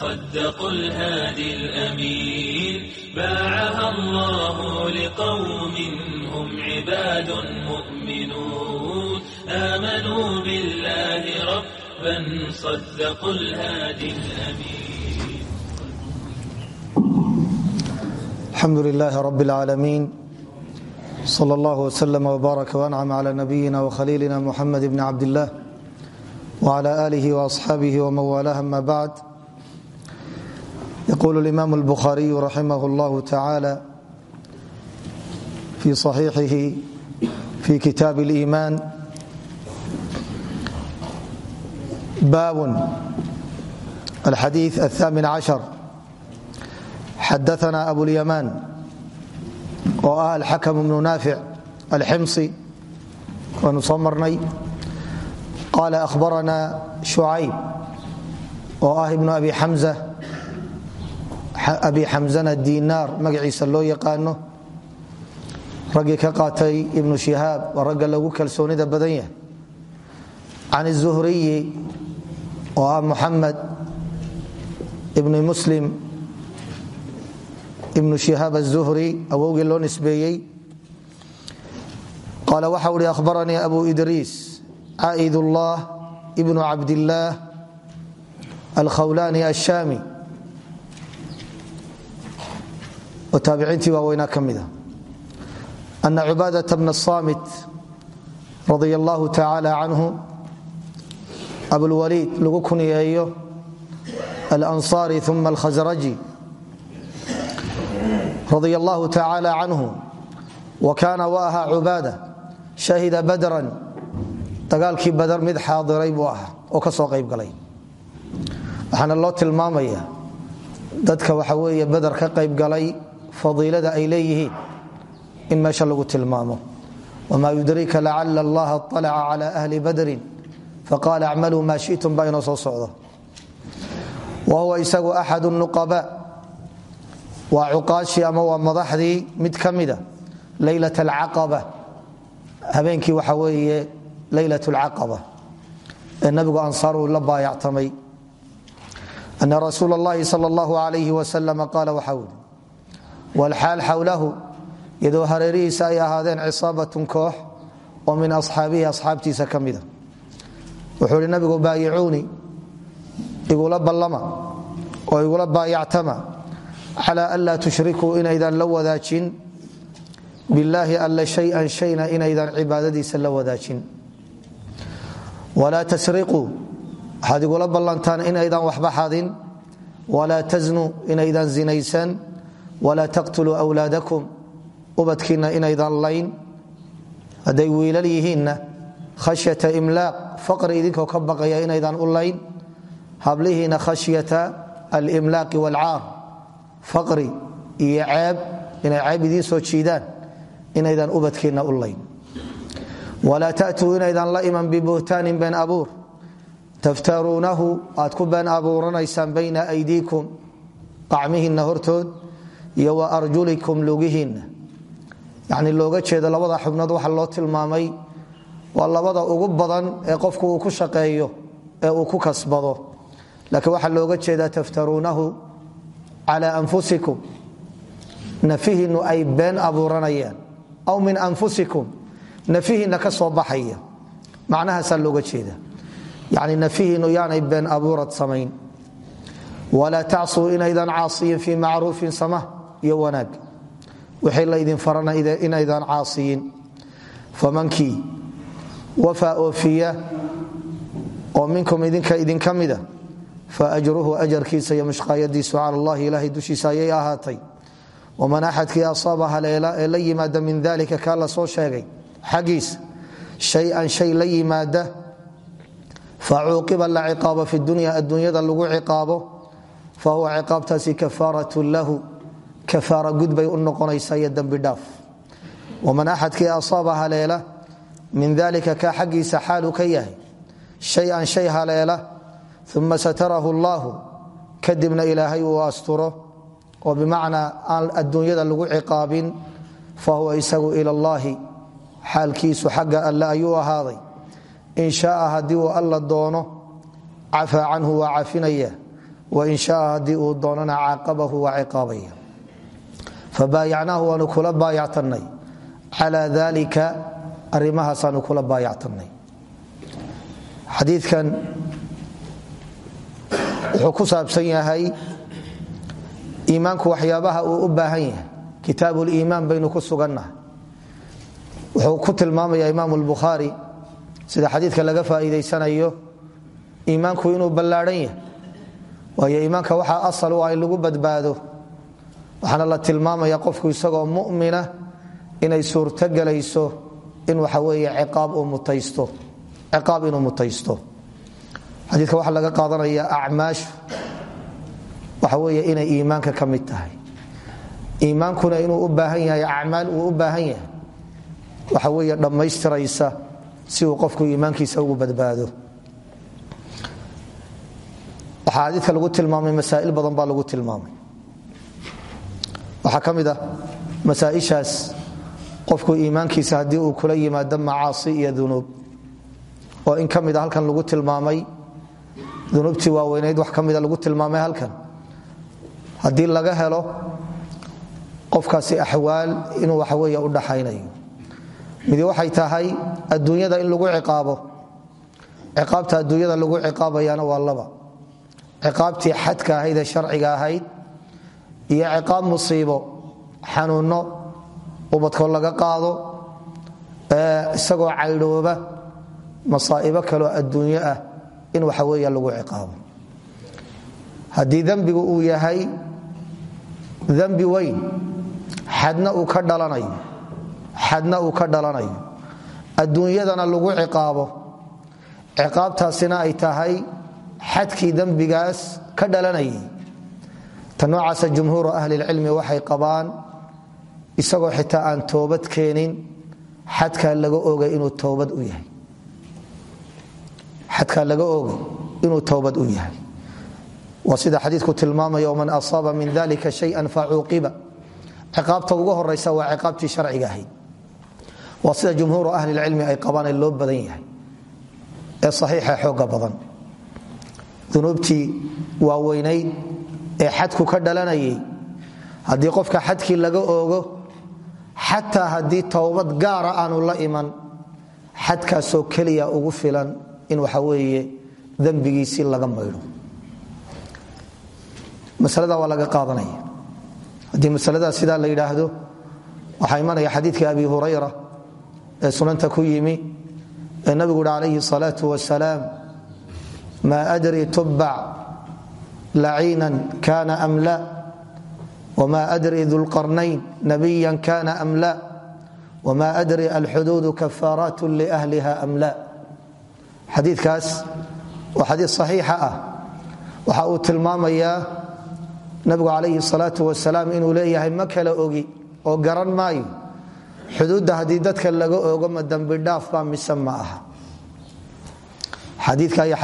صدقوا الهادي الأمين باعها الله لقوم هم عباد مؤمنون آمنوا بالله ربا صدقوا الهادي الأمين الحمد لله رب العالمين صلى الله وسلم وبارك وأنعم على نبينا وخليلنا محمد بن عبد الله وعلى آله وأصحابه ومن والاه أما بعد يقول الامام البخاري رحمه الله تعالى في صحيحه في كتاب الايمان باب الحديث الثامن عشر xadaثna abulyamaan oo ah alxakm bnu naafic alximsi waanu soo marnay qaala ahbarana shucayb oo ah ibnu abi xamza abi xamana dinaar magaciisa loo yaqaano. Raggii ka qaatay ibnu shihaab waa ragga lagu kalsoonida badan yahay. Can zuhriyi oo ah muxamed ibni muslim ibnu shihaab azuhri awowgii loo nisbeeyey. Qaal waxa uhi ahbaranii abu idriis caaidullah ibnu cabdillaah alkhawlaani ashaami taabiciintii waaweynaa ka mida ana cubaadaa bna samit radia allahu tacaala canhu abulwaliid lagu kunyeeyo alansaari uma alkhasraji radia allahu tacaala canhu wa kaana wa ahaa cubaada shahida badran dagaalkii badar mid xaadiray buu ahaa oo ka soo qayb galay. Waxaana loo tilmaamaya dadka waxa weeye badar ka qayb galay fadiilada ay leeyihiin in meesha lagu tilmaamo. Wma yudriika lacala allaha alaca cala ahli badrin faqaala acmaluu maa shitum baa inoo soo socdo. Wa huwa isagu axadu nuqabaa waa cuqaashii ama waa madaxdii mid ka mida leylat alcaqaba habeenkii waxa weeye leylat lcaqaba ee nabigu ansaaru la baayactamay. Ana rasuul اllahi sal اllahu alayh waslama qaala waxaa weli walxaal xawlahu iyadoo hareerihiisa ay ahaadeen cisaabatun koox oo min asxaabihi asxaabtiisa ka mida wuxuu ihi nabigu baayicuuni igula ballama oo igula baayactama clى an laa tushrikuu inaydan la wadaajin bilaahi alla shayan shayna inaydan cibaadadiisa la wadaajin walaa tasriquu waxaad igula ballantaan inaydan waxba xadin walaa tasnuu inaydan zinaysan walaa taqtuluu wlaadakum ubadkiinna inaydan layn. Hadday wiilal yihiinna khashyata imlaaq faqri idinkoo ka baqaya inaydan u layn. Hablihiina khashyata alimlaaqi wاlcaar faqri iyo ceeb inay ceeb idiin soo jiidaan inaydan ubadkiinna u layn. Walaa tatuu inaydan la iman bibuhtaanin been abuur. Taftaruunahu aad ku been abuuranaysaan bayna hortood iyo wa arjulikum lugihiinna yacni looga jeedo labada xubnood waxa loo tilmaamay waa labada ugu badan ee qofku ku shaqeeyo ee uu ku kasbado. Laakiin waxaa looga jeedaa taftaruunahu clى anfusikum. Nafihiinnu ay been abuuranayaan. Aw min anfusikum. Nafihiinna ka soo baxaya. Macnahaasaa looga jeeda yani nafihiinnu yaanay been abuurad samayn. Walaa tacsuu inaydan caasiyin fii macruufin sama iyo wanaag. Wixii laydin farana inaydan caasiyin. Famankii wafaa oofiya oo minkum idinka idinka mida faajruhu ajarkiisa iyo mushqaayadiisu cala allahi ilaahay dushiisa ayay ahaatay. Waman axadkii asaaba haleela ee min dalika kaa la soo sheegay xaggiisa shay-an shay la yimaada facuuqiba la fi dunya adduunyada lagu ciqaabo fa huwa ciqaabtaasi kafaaratun lahu kafaara gud bay u noqonaysaa iyo dembi dhaaf. Waman axadkii asaaba haleela min dalika kaa xaggiisa xaaluu ka yahay shay-an shay satarahu allaahu kadibna ilaahay uu asturo oo bimacnaa aan adduunyada lagu ciqaabin fa huwa isagu ila allaahi xaalkiisu xagga alle ayuu ahaaday. In shaaa haddii uu alla doono cafaa canhu waa cafinaya wain shaaa haddii uu doonana caaqabahu waa ciqaabaya fabaayacnaahu waanu kula baayactannay calaa dalika arrimahaasaanu kula baayactannay xadiidkan wuxuu ku saabsan yahay iimaanku waxyaabaha uu u baahan yahay kitaabuliimaan baynu ku sugannahay wuxuu ku tilmaamaya imaamu lbukhaari sida xadiidka laga faa'iidaysanayo iimaanku inuu ballaadhan yahay waayo iimaanka waxaa asal u ah in lagu badbaado waxaana la tilmaamaya qofku isagoo mumina inay suurtogelayso in waxa weeye ciqaab inuu mutaysto. Xadiidka waxaa laga qaadanaya acmaashu waxa weeye inay iimaanka ka mid tahay. Iimaankuna inuu u baahan yahay acmaal uu u baahan yahay waxa weeye dhammaystiraysa si uu qofku iimaankiisa ugu badbaado. Waxaa xadiidka lagu tilmaamay masaa'il badan baa lagu tilmaamay waxaa ka mid ah masaaishaas qofku iimaankiisa haddii uu kula yimaado macaasi iyo dunuub. Oo in ka mida halkan lagu tilmaamay. Dunuubtii waaweynayd wax ka mida lagu tilmaamay halkan. Haddii laga helo qofkaasi axwaal inuu waxaweeye u dhaxaynayo. Midi waxay tahay adduunyada in lagu ciqaabo. Ciqaabta adduunyada lagu ciqaabayaana waa laba. Ciqaabtii xadka ahayd sharciga ahayd iyo ciqaab musiibo xanuunno ubadkoo laga qaado isagoo caydhooba masaa'ibo kaloo adduunyo ah in waxa weeya lagu ciqaabo. Haddii dembigu uu yahay dembi weyn xadna uu ka dhalanayo xadna uu ka dhalanayo adduunyadana lagu ciqaabo ciqaabtaasina ay tahay xadkii dembigaas ka dhalanayay ta noocaasa jumhuuru ahlilcilmi waxay qabaan isagoo xitaa aan toobad keenin xadkaa laga ogay inuu toobad u yahay. Xadkaa laga ogay inuu towbad u yahay. Waa sida xadiidku tilmaamaya man asaaba min dalika shayan facuuqiba ciqaabta ugu horaysa waa ciqaabtii sharciga ahayd. Waa sida jumhuuru ahlilcilmi ay qabaan loo badan yahay ee saxiixa xooga badan. Dunuubtii waaweynayd ee xadku ka dhalanayay. Haddii qofka xadkii laga oogo xataa haddii towbad gaara aanu la iman xadkaasoo keliya ugu filan in waxa weeye dembigiisii laga maydho masalada waa laga qaadanaya. Haddii masaladaas sidaa la yidhaahdo waxaa imanaya xadiidka abi hurayra ee sunanta ku yimi ee nabigu uhi calayhi salaau wasalaam maa adri tubbac laciinan kana am la wma adri dulqarnayn nabiya kana am la wma adri alxuduudu kafaaraat liahliha am la. Xadiikaas waa xadii saxiixa ah. Waxa uu tilmaamayaa nabigu calayhi salaau wasalaam inuu leeyahay ma kala ogi oo garan maayo. Xuduudda haddii dadka laga ogo ma dembi dhaaf baa mise ma aha. Xadiika iyo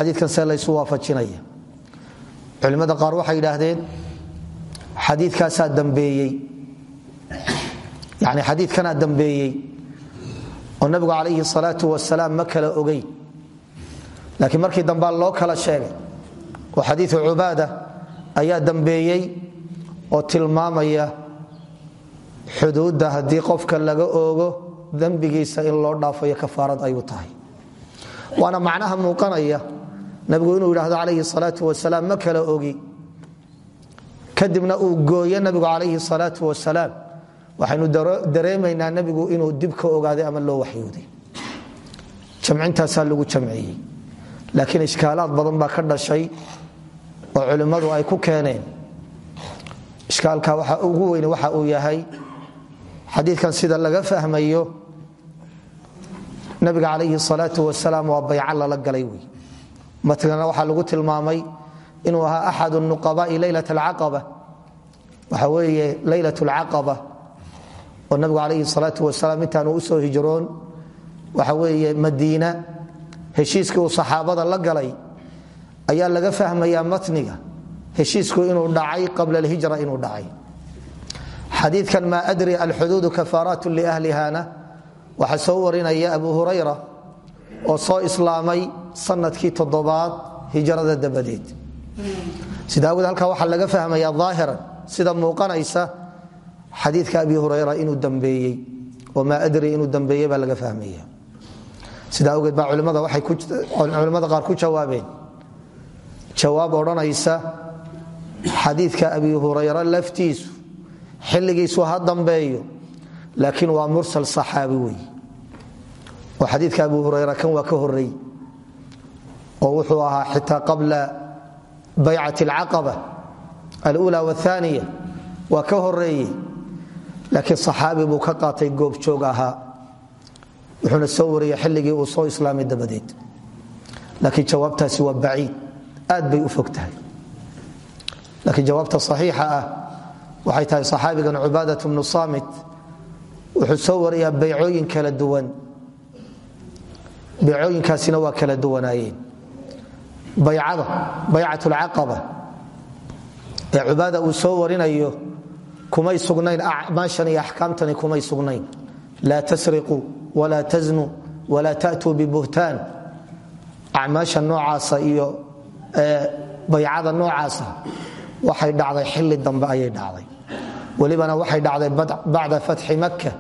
culimmada qaar waxay yidhaahdeen xadiikaasaa dambeeyey. Yani xadiidkanaa dambeeyey oo nabigu calayhi salaau wasalaam ma kala ogeyn. Laakiin markii dambaa loo kala sheegay oo xadiiu cubaada ayaa dambeeyey oo tilmaamaya xuduudda haddii qofka laga oogo dembigiisa in loo dhaafayo kafaarad ayuu tahay. Waana macnaha muuqanaya nabigu inuu yidhaahdo calayhi salaau wasalaam ma kala ogi. Kadibna uu gooyo nabigu calayhi salaau wasalaam waxaynu dareemaynaa nabigu inuu dib ogaaday ama loo waxyooday. Jamcintaasaa lagu jamciyey laakiin ishkaalaad badan baa ka dhashay oo culimmadu ay ku keeneen. Ishkaalka waxa ugu weyne waxa uu yahay xadiidkan sida laga fahmayo nabiga calayhi salaau wasalaam waa bayco lala galay wey matnana waxaa lagu tilmaamay inuu ahaa axad nuqabaai leylat alcaqaba waxa weeye leylat alcaqaba oo nabigu calayhi salaau wasalaam intaanu u soo hijroon waxa weeye madiina heshiiskii uu saxaabada la galay ayaa laga fahmayaa matniga heshiisku inuu dhacay qabla alhijra inuu dhacay. Xadiikan maa adri alxuduudu kafaaraatu liahlihana waxaa soo warinaya abu hurayra oo soo sannadkii toddobaad hijrada dabadeed. Sida awgeed halkaa waxaa laga fahmaya aahiran sida muuqanaysa xadiika abi hurayra inuu dambeeyey oo maa adri inuu dambeeyey baa laga fahmaya sida awgeed baa culimmada qaar ku jawaabeen. Jawaab odhanaysa xadiidka abi hurayra laftiisu xilligiisu ha dambeeyo laakiin waa mursal saxaabi wey oo xadiidka abu hurayra kan waa ka horey oo wuxuu ahaa xitaa qabla baycat alcaqaba alula wathaniya waa ka horeeye laakiin saxaabi buu ka qaatay goobjoog ahaa wuxuuna soo wariyey xilligii uu soo islaamay dabadeed. Laakiin jawaabtaasi waa baciid aad bay u fog tahay. Laakiin jawaabta saxiixa ah waxay tahay saxaabigan cubaadat bnu saamit wuxuu soo wariyaa baycooyin kala duwan. Baycooyinkaasina waa kala duwanaayeen baycada baycat lcaqaba ee cubaada uu soo warinayo kumay sugnayn acmaashan iyo axkaamtani kumay sugnayn. Laa tasriquu walaa tasnu walaa tatuu bibuhtaan. Acmaasha noocaasa iyo baycada noocaasa waxay dhacday xili dambe ayay dhacday. Welibana waxay dhacday bacda fatxi makka.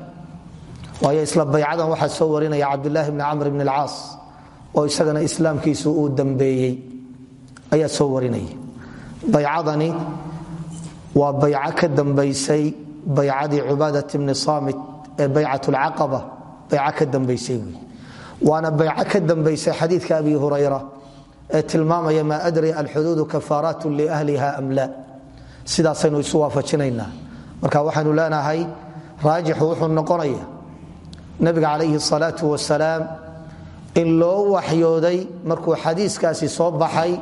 Waayo isla baycadan waxaa soo warinaya cabdulaahi bni camr bn alcaas oo isagana islaamkiisu uu dambeeyey ayaa soo warinaya baycadani waa bayco dambaysay baycadii cubaadat bni saamit ee baycat lcaqaba bayco dambaysay wey waana bayco dambaysay xadiidka abi hurayra ee tilmaamaya maa adri alxuduudu kafaaraat liahliha am la sidaasaynu isu waafajinaynaa. Marka waxaynu leenahay raajixu wuxuu noqonaya nabiga calayhi salaau wasalaam in loo waxyooday markuu xadiiskaasi soo baxay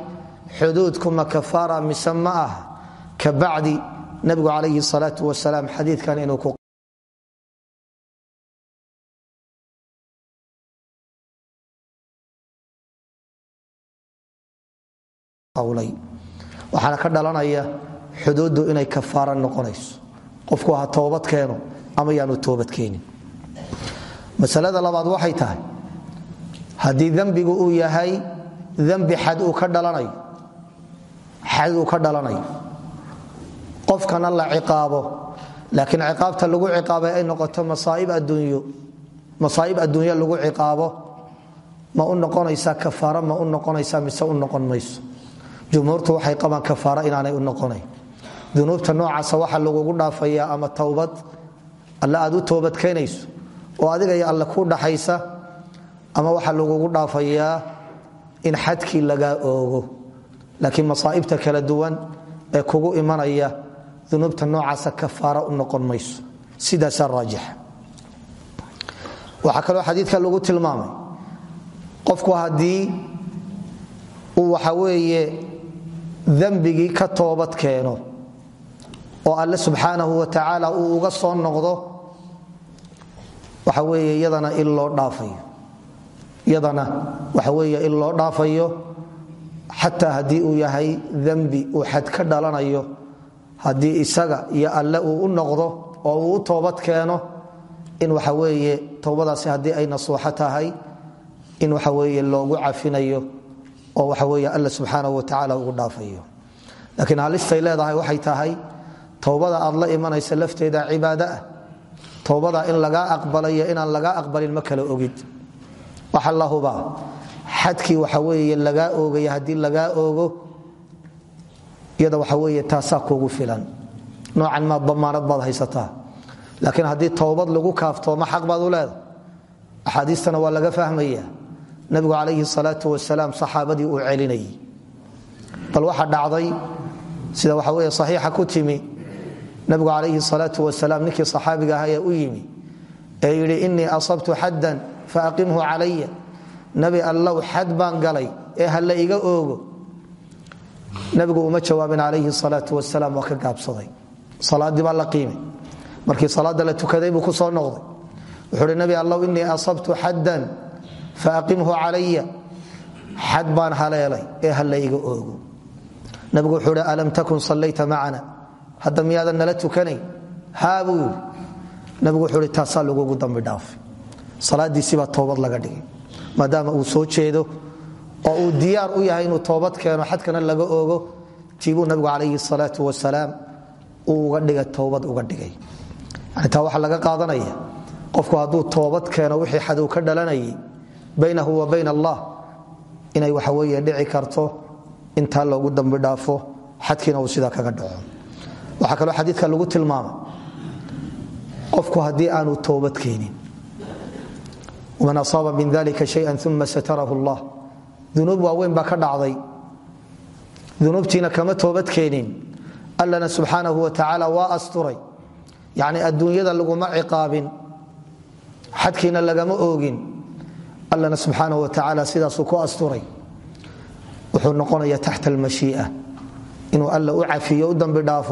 xuduudkuma kafaara mise ma ah ka bacdi nabigu calayhi salaau wasalaam xadiikan inuu ku waxaana ka dhalanaya xuduuddu inay kafaara noqonayso. Qofku ha toobad keeno ama yaanu toobadkeenin masalada labaad waxay tahay haddii dembigu uu yahay dembi xad uu ka dhalanayo qofkana la ciqaabo. Laakiin ciqaabta lagu ciqaabay ay noqoto masaaib adduunyo. Lagu ciqaabo. Ma u noqonaysaa kafaara ma u noqonaysaa mise u noqon mayso. Jumhuurtu waxay qabaan kafaara inaanay u noqonayn dunuubta noocaasa waxa lagugu dhaafayaa ama towbad alle aad u toobad keenayso oo adiga iyo alle kuu dhaxaysa ama waxaa lagugu dhaafayaa in xadkii lagaa oogo. Laakiin masaa'ibta kala duwan ee kugu imanaya dunuubta noocaasa kafaara u noqon mayso. Sidaasaa raajixa waxaa kaloo xadiidka lagu tilmaamay. Qofku haddii uu waxa weeye dembigii ka toobad keeno oo alle subxaanahu wa tacaala uu uga soo noqdo waxa weeye iyadana in loo dhaafayo iyadana waxa weeye in loo dhaafayo xataa haddii uu yahay dembi uu xad ka dhalanayo haddii isaga iyo alle uu u noqdo oo uu toobad keeno in waxa weeye towbadaasi haddii ay nasuuxo tahay in waxa weeye loogu cafinayo oo waxa weeye alla subxaanahu wa tacaala ugu dhaafayo. Laakiin halistay leedahay waxay tahay towbada aad la imanaysa lafteeda cibaado ah. In lagaa aqbalayo inaan lagaa aqbalin ma kala ogid waxa la hubaa xadkii waxa weeye lagaa oogaya haddii lagaa oogo iyada waxa weeye taasaa kuugu filan. Noocan maa damaanad baad haysataa. Laakiin haddii towbad lagu kaaftoomo xaq baad u leedahay? Axaadiistana waa laga fahmaya nabigu calayhi salaau wasalaam saxaabadii uu celinayay bal waxa dhacday sida waxa weye saxiixa ku timi. Nabigu calayhi salaau wasalaam ninkii saxaabiga ahaa u yimi ee yidhi asabtu xaddan faaqimhu calaya nabi allow xad baan galay ee ha la iga oogo. Nabigu uma jawaabin calayhi salaau wasalaam waa ka gaabsaday. Salaadii baa la qiimay. Markii salaada la tukaday buu ku soo noqday. Wuxuu uhi nabi allow inii asabtu xaddan faaqimhu calaya xad baan haleelay ee hala iga oogo. Nabigu wuxuu hi alam takun sallayta macana hadda miyaadan nala tukanayn haa buu. Yidhi nabigu wuxuu hi taasaa lagugu dambi dhaafay salaadiisibaa toobad laga dhigay. Maadaama uu soo jeedo oo uu diyaar u yahay inuu toobad keeno xadkana laga oogo tiibuu nabigu calayhi salaatu wasalaam uu uga dhigay toobad uga dhigay. Yani taa waxaa laga qaadanaya qofku hadduu toobad keeno wixii xadow ka dhalanayay baynahu wa bayn allah inay waxa weeye dhici karto intaa loogu dambi dhaafo xadkiina uu sidaa kaga dhaco. Waxaa kaloo xadiidka lagu tilmaamay qofku haddii aanu toobad keenin man asaaba min dalika shaya uma satarahu allah unuub waaweyn baa ka dhacday unuubtiina kama toobad keenin allana subxaanahu wa tacaala waa asturay yani adduunyada laguma ciqaabin xadkiina lagama oogin allana subxaanahu wa tacaala sidaasuu ku asturay wuxuu noqonaya taxta almashiia inuu alla u cafiyo u dambi la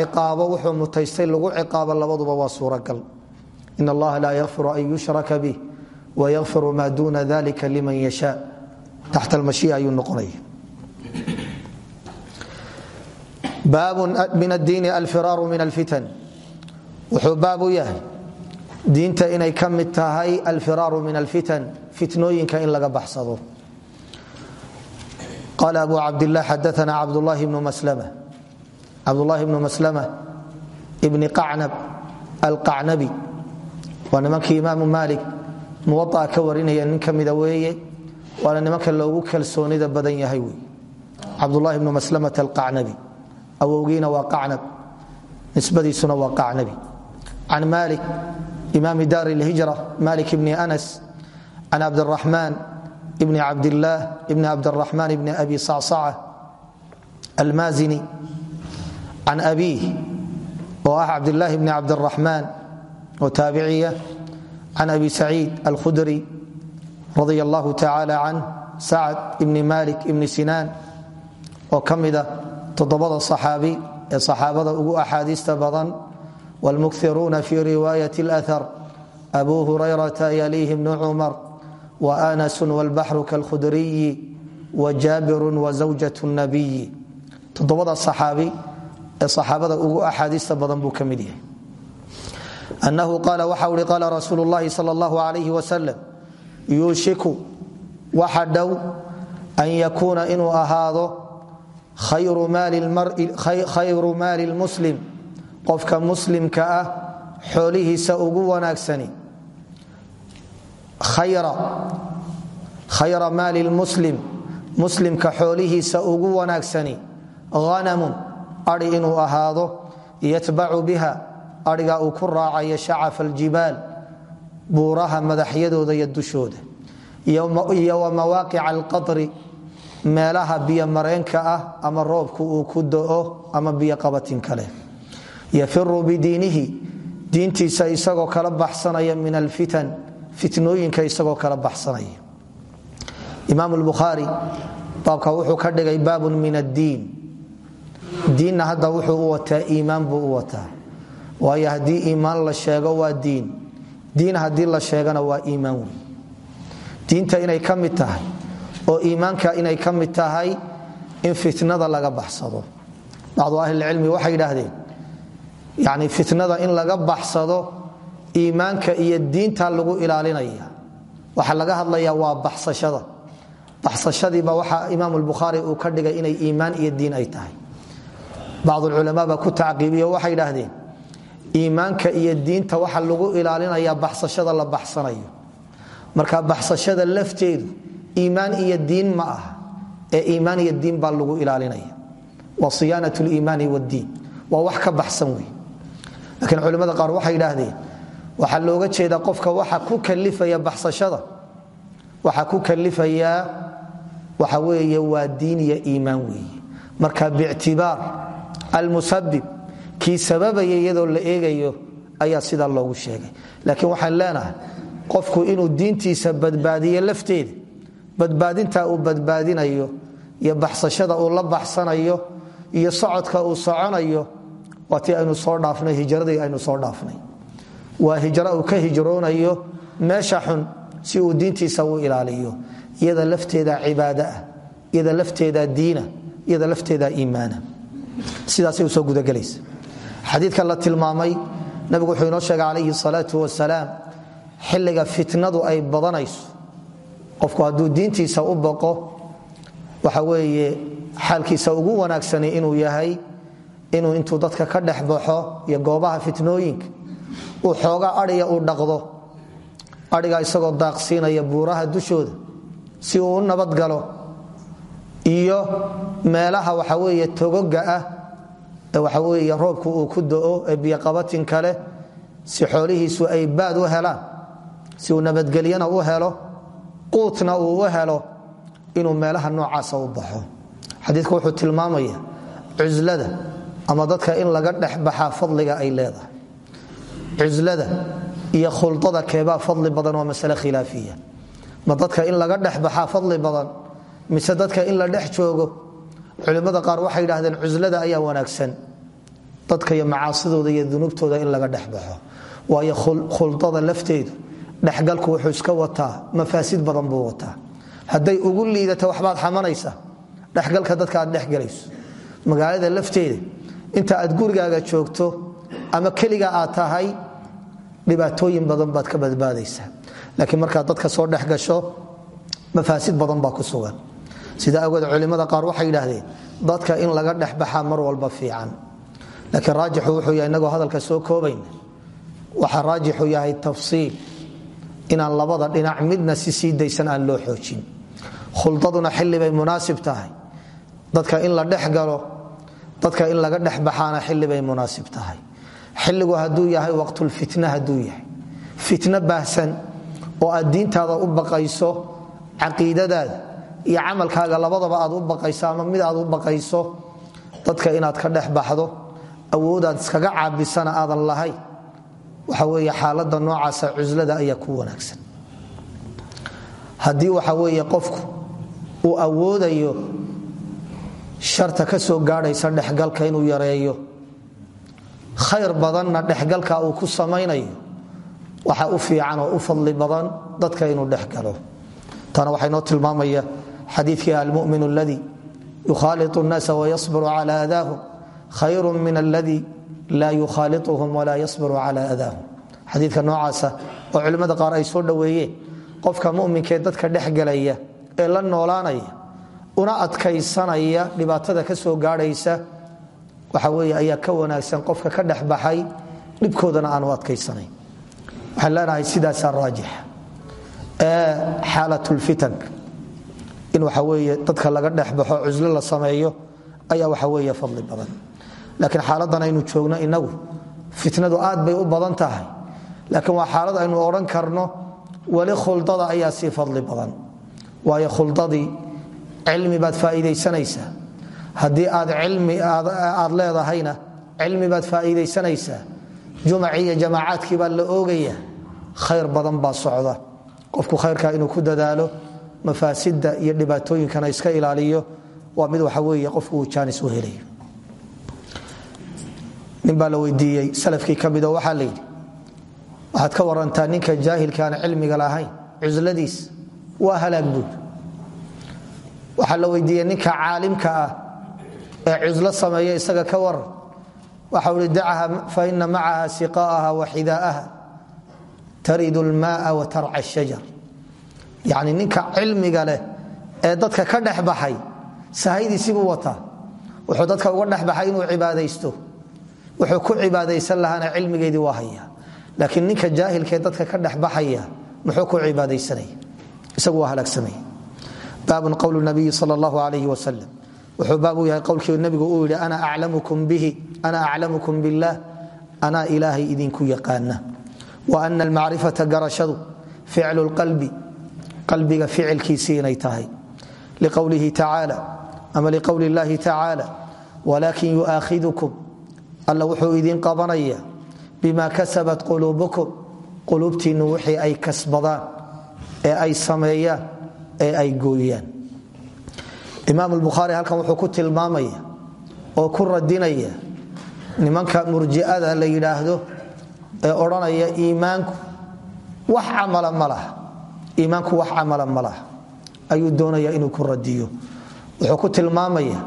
ciqaabo wuxuu mutaystay lagu ciqaabo labaduba waa suuragal in allaha laa yakfiru an yushraka bih wayakfiru ma duna dalika liman yasha taxta almashiia ayuu noqonaya baabun min addiini alfiraaru min alfitan wuxuu baab u yahay diinta inay ka mid tahay alfiraaru min alfitan fitnooyinka in laga baxsado qala abu cabdilah xadaana cabdulahi bnu maslama cabdulahi bnu maslama bni qacnab alqacnabi waa nimankii imaamu maalik muwaaa ka warinaya nin ka weeye waana nimanka loogu kalsoonida badan yahay wey cabdulahi bnu maslamata alqacnabi. Awowgiina waa qacnab nisbadiisuna waa qacnabi. Can malik imaami daar اlhijra malik bni anas can cabdiraxmaan bni cabdillaah bni cabdiraxmaan bni abi sacsaca almaazini. Can abiih oo ah cabdilaahi bni cabdiraxmaan oo taabiciya can abi saciid alkhudri radia allahu tacaala can sacad ibni malik ibni sinaan oo ka mida toddobada saxaabi ee saxaabada ugu axaadiista badan wاlmukiruuna fi riwaayat اlأhar abu hurayrata yalihi bnu cumar waanasu wاlbaxru kalkhudriyi wajaabiru wazawjaة الnabiyi toddobada saxaabi ee saxaabada ugu axaadiista badan buu ka mid yahay anahu qaala waxa uhi qaala rasuulu llahi sal allahu alayh wasalam yuushiku waxa dhow an yakuuna inuu ahaado khayru maali lmuslim qofka muslimka ah xoolihiisa ugu wanaagsani khayra maali lmuslim muslimka xoolihiisa ugu wanaagsani hanamun ari inuu ahaado yatbacu biha ariga uu ku raacayo shacafa aljibaal buuraha madaxyadooda iyo dushooda. Iyo wa mawaaqica alqadri meelaha biyomareenka ah ama roobku uu ku da'o ama biyoqabatin kale. Yafiru bidiinihi diintiisa isagoo kala baxsanaya min alfitan fitnooyinka isagoo kala baxsanaya. Imaam lbukhaari baabka wuxuu ka dhigay baabun min addiin. Diinna hadda wuxuu u wataa iimaan buu u wataa waayo haddii iimaan la sheego waa diin. Diin haddii la sheegana waa iimaan wey diinta inay ka tahay oo iimaanka inay ka tahay in fitnada laga baxsado. Bacdu ahlilcilmi waxay yidhaahdeen yani fitnada in laga baxsado iimaanka iyo diinta lagu ilaalinaya. Waxaa laga hadlaya waa baxsashada. Baxsashadiiba waxa imaam lbukhaari uu ka dhigay inay iimaan iyo diin ay tahay. Bacdulculamaa baa ku tacqiibiyo waxay idhaahdeen iimaanka iyo diinta waxa lagu ilaalinaya baxsashada la baxsanayo. Marka baxsashada lafteedu iimaan iyo diin ma ah ee iimaan iyo diin baa lagu ilaalinaya. Wa siyaanat liimaani wddiin waa wax ka baxsan wey laakiin culimmada qaar waxay idhaahdeen waxaa looga jeedaa qofka waxa ku kalifaya baxsashada. Waxa ku kalifayaa waxa weeye waa diin iyo iimaan weeye marka biictibaar almusabib kii sababaya iyadoo la eegayo ayaa sidaa loogu sheegay. Laakiin waxaan leenahay qofku inuu diintiisa badbaadiyo lafteeda badbaadinta uu badbaadinayo iyo baxsashada uu la baxsanayo iyo socodka uu soconayo waa tii aynu soo dhaafnay hijradii aynu soo dhaafnay. Waa hijro uu ka hijroonayo meesha xun si uu diintiisa u ilaaliyo. Iyada lafteeda cibaad ah iyada lafteeda diina iyada lafteeda iimaana. Sidaasay u soo gudagelaysa xadiidka la tilmaamay nabigu wuxuu inoo sheegay calayhi salaatu wasalaam xilliga fitnadu ay badanayso. Qofku hadduu diintiisa u baqo waxa weeye xaalkiisa ugu wanaagsani inuu yahay inuu intuu dadka ka dhex iyo goobaha fitnooyinka uu xoogaa adhiga uu dhaqdo adhiga isagoo daaqsiinaya buuraha dushooda si uu u nabadgalo iyo meelaha waxa weeye togoga ah waxa weeye roobku uu ku do-o ee biyoqabatin kale si xoolihiisu ay baad u helaan si uu nabadgelyana u helo quutna uu u helo inuu meelaha noocaasa u baxo. Xadiidku wuxuu tilmaamaya cuslada ama dadka in laga dhexbaxaa fadliga ay leedahay. Cuslada iyo khuldada keebaa fadli badan waa masale khilaafiya. Ma dadka in laga dhexbaxaa fadli badan mise dadka in la dhex joogo culimmada qaar waxay yidhaahdeen cuslada ayaa wanaagsan dadka iyo macaasidooda iyo dunuubtooda in laga dhexbaxo waayo khuldada lafteedu dhexgalku wuxuu iska wataa mafaasid badan buu wataa. Hadday ugu liidata waxbaad xamanaysa dhexgalka dadka aad dhexgelayso magaalada lafteeda inta aad gurigaaga joogto ama keliga aad tahay dhibaatooyin badan baad ka badbaadaysaa laakiin markaad dadka soo dhexgasho mafaasid badan baa ku sugan. Sida awgeed culimmada qaar waxay yidhaahdeen dadka in laga dhexbaxaa mar walba fiican laakiin raajixu wuxuu yahay inagoo hadalka soo koobayna waxaa raajixu yahay tafsiil. Inaan labada dhinac midna si sii aan loo xoojin. Khuldaduna xilli bay munaasib tahay. Dadka in la dhex dadka in laga dhexbaxaana xilli bay munaasib tahay. Xilligu hadduu yahay waqtulfitna hadduu yahay. Fitno baahsan oo aad diintaada u baqayso caqiidadaada iyo camalkaaga labadaba aad u baqayso ama mid aad u baqayso dadka inaad ka dhex baxdo awoodaad iskaga caabisana aadan lahayn. Waxa weeye xaalada noocaasa ah cuslada ayaa ku wanaagsan. Haddii waxa weeye qofku uu awoodayo sharta ka soo gaadhaysa dhexgalka inuu yareeyo khayr badanna dhexgalka uu ku samaynayo waxa u fiican oo u fadli badan dadka inuu dhexgalo. Tana waxaa inoo tilmaamaya xadiikii almumin aladii yukhaaliu nnaasa wayasbiru cala aadaahum khayru min aladii laa yukhaaliuhum walaa yasbiru cala adaahu xadiidka noocaasa oo culimmada qaar ay soo dhoweeyeen qofka mu'minkee dadka dhexgelaya ee la noolaanaya una adkaysanaya dhibaatada ka waxa weye ayaa ka wanaagsan qofka ka dhex baxay dhibkoodana aanu adkaysanayn. Waxaan leenahay sidaasaa raajix. Ee xaalat lfitanka in waxa weye dadka laga dhex baxo la sameeyo ayaa waxa weeye fadli badan laakiin xaaladan aynu joogno inagu fitnadu aad bay u badan tahay. Laakiin waa xaalad aynu odhan karno weli khuldada ayaa sii fadli badan. Waayo khuldadii cilmi baad faa'iidaysanaysaa haddii aad aad leedahayna cilmi baad faa'iidaysanaysaa jumaci iyo jamaacaadkii baa la oogaya khayr badan baa socda. Qofku khayrka inuu ku dadaalo mafaasidda iyo dhibaatooyinkana iska ilaaliyo. Waa mid waxa weeye qofku jaanis u helayo nin baa la weydiiyey salafkii ka midoo waxaa la yidhi waxaad ka warantaa ninka jaahilka aan cilmiga lahayn cusladiis waa halaag buud. Waxaa la weydiiyey ninka caalimka ah ee cuslo sameeya isaga ka waran waxau hi dacaha faina macaha siqaa'aha wa xidaa'aha taridu lmaaa wa tarca shajar yacni ninka cilmiga leh ee dadka ka dhex baxay sahaydiisibuu wataa. Wuxuu dadka uga dhex baxay inuu cibaadaysto wuxuu ku cibaadaysan lahaana cilmigeedii waa haya laakiin ninka jaahilkaee dadka ka dhex baxaya muxuu ku cibaadaysanaya isagu waa halaagsamaya baabun qowlu nabiyi sal allahu alayh wasalam wuxuu baab u yahay qowlkii nabigu uu yidhi ana aclamukum bihi ana aclamukum billaah anaa ilaahay idinku yaqaana. Wa ana almacrifata garashadu ficlu lqalbi qalbiga ficilkiisii inay tahay. Liqowlihi tacaala ama liqowli llahi tacaala walaakin yu'aakhidukum alla wuxuu idin qabanaya bima kasabat quluubukum quluubtiinnu wixii ay kasbadaan ee ay sameeyaan ee ay gooyaan. Imaam bukhaari halkan wuxuu ku tilmaamaya oo ku radinaya nimanka murji'ada la yidhaahdo ee odhanaya iimaanku wax camala ma iimaanku wax camala ma ayuu doonaya inuu ku radiyo. Wuxuu ku tilmaamaya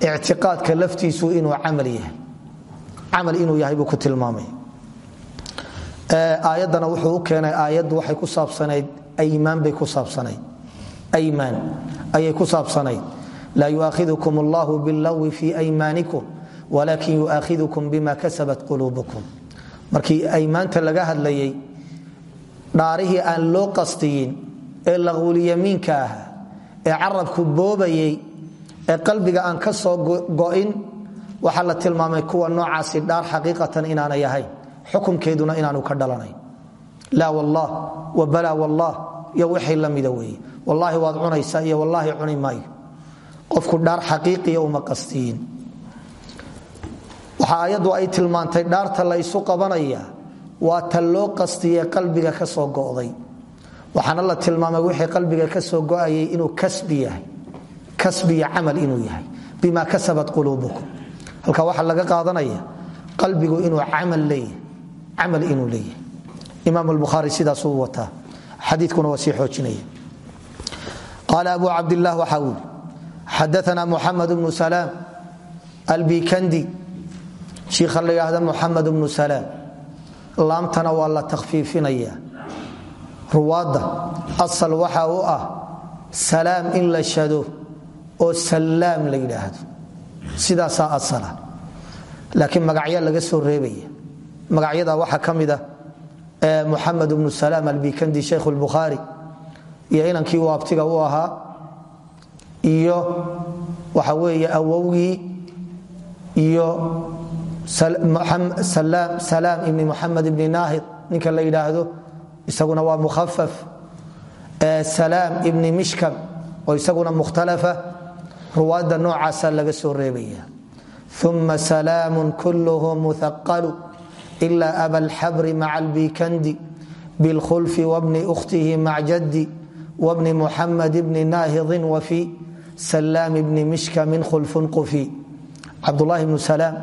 ictiqaadka laftiisu inuu camal yahay camal inuu yahay buu ku tilmaamaya aayaddana wuxuu u keenay aayaddu waxay ku saabsanayd aymaan bay ku saabsanayd. Aymaan ayay ku saabsanayd. Laa yuaakhidukum allahu biاllawi fi aymaanikum walakin yuaakhidukum bima kasabat quluubukum. Markii aymaanta laga hadlayay dhaarihii aan loo qastiyin ee laquulyamiinka ah ee carabku boobayay ee qalbiga aan ka soo go'in waxaa la tilmaamay kuwa noocaasi dhaar xaqiiqatan inaanay ahayn. Xukunkeeduna inaanu ka dhalanayn laa wallah wa balaa wallah iyo wixii la mida weeye. Waad cunaysaa iyo wallaahi cuni maayo. Qofku dhaar xaqiiqiya uma qastiyin waxa ayaddu ay tilmaantay dhaarta la ysu qabanaya waa ta loo qastiye qalbiga ka soo go'day. Waxaana la tilmaamay wixii qalbiga ka soo go'ayay inuu kasbi kasbiya camal inuu yahay. Bima kasabat quluubukum halka waxaa laga qaadanaya qalbigu inuu camal inuu leeyahay. Imaam albukhaari sidaasuu wataa xadiikuna waa sii xoojinaya. Qaala abu cabdilah waxaa wuli xadaana muxamed bnu salaam albikandi. Shiikha la yidhaahda muxamed bnu salaam. Laamtana waa la takhfiifinaya ruwaadda asal waxa u ah salaam in la shado oo salaam la yidhaahdo sidaasaa asala laakiin magacyo laga soo reebaya. Magacyada waxaa ka mida muxamed bnu salaam albikandi shaykh lbukhaari iyo inankii uu abtiga u ahaa iyo waxa weeye awowgii iyo salaam ibni muxamed ibni naahid ninka la yidhaahdo isaguna waa mukhafaf salaam ibni mishkam oo isaguna mukhtalafa ruwaadda noocaasa laga soo reebaya. Uma salaamu kulluhu muhaqalu ila aba alxabri maca albikandi bilkhulfi wabni ukhtihi mac jaddi wbni muxamed bni naahidin wafi salaam bni mishkamin khulfun qufi. Cabdulahi bnu salaam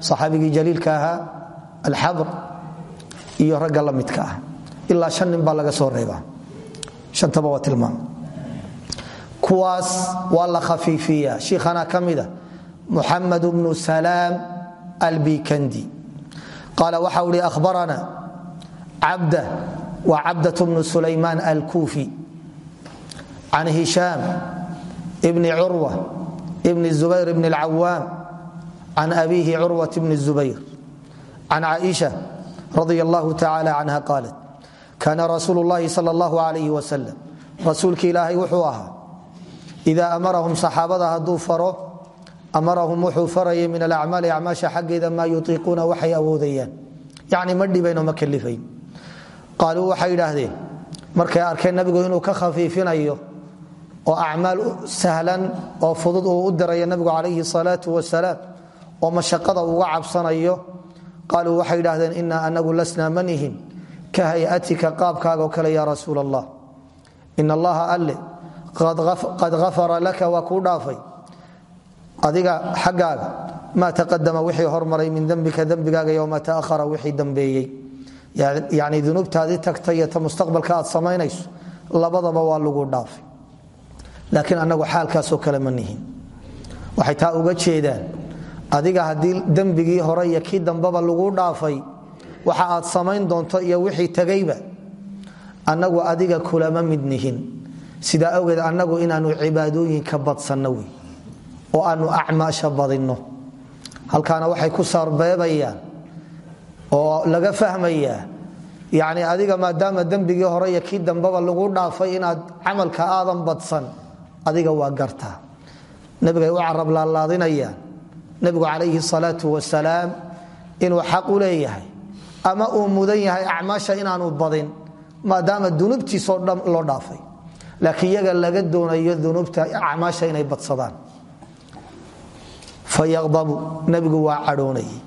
saxaabigii jaliilka ahaa alxabr iyo ragga la midka ah. Ilaa shan nin baa laga soo reebaa shantaba waa tilmaam kuwaas waa la khafiifiya shiikhana ka mida muxamed bnu salaam albikandi. Qaala waxa uhi ahbarana cabda wa cabdat bnu sulaymaan alkuufi. Can hishaam bni curwa bni zubayr bni اlcawaam can abihi curwat bni zubayr. Can caaisha radi allahu tacala canha qaalat kaana rasuulu llahi sal اllahu alayh wasalam rasuulki ilaahay ida amarahum saxaabada hadduu faro amarahum wuxuu farayay min alacmaali acmaasha xaggeeda maa yutiiquuna waxay awoodayaan yacni ma dhibayno ma kalifayn qaaluu waxay idhaahdeen markay arkeen nabigu inuu ka khafiifinayo oo acmaal sahlan oo fudud uu u diraya nabigu calayhi salaau wasalaam oo mashaqada uga cabsanayo qaaluu waxay idhaahdeen inaa anagu lasnaa manihin ka hayatika qad afara laka waa kuu dhaafay. Adiga xaggaaga maa taqadama wixii hormaray min dembika dembigaaga yowma taahara wixii dambeeyey. Yani dunuubtaadii tagtay ta mustaqbalka aad samaynayso labadaba waa lagu dhaafay. Laakiin anagu xaalkaasoo kale ma nihin. Waxay taa uga jeedaan adiga haddii dembigii hore iyo kii dambeba lagu dhaafay waxa aad samayn doonto iyo wixii tegayba annagu adiga kulama mid sidaa awgeed annagu inaanu cibaadooyinka badsanno oo aanu acmaasha badinno. Halkaana waxay ku saarbeebayaan oo laga fahmayaa yacni adiga maadaama dembigii hore iyo kii dambeba lagu dhaafay inaad camalka aadan badsan adiga waa gartaa. Nebigay u carab laalaadinayaan nebigu calayhi salaatu wasalaam inuu xaq u leeyahay ama uu mudan yahay acmaasha inaanu badin maadaama dunuubtiisoo dhan dhaafay laakiin iyaga laga doonayo dunuubta acmaasha inay badsadaan. Fayaqdabu nebigu waa cadhoonayay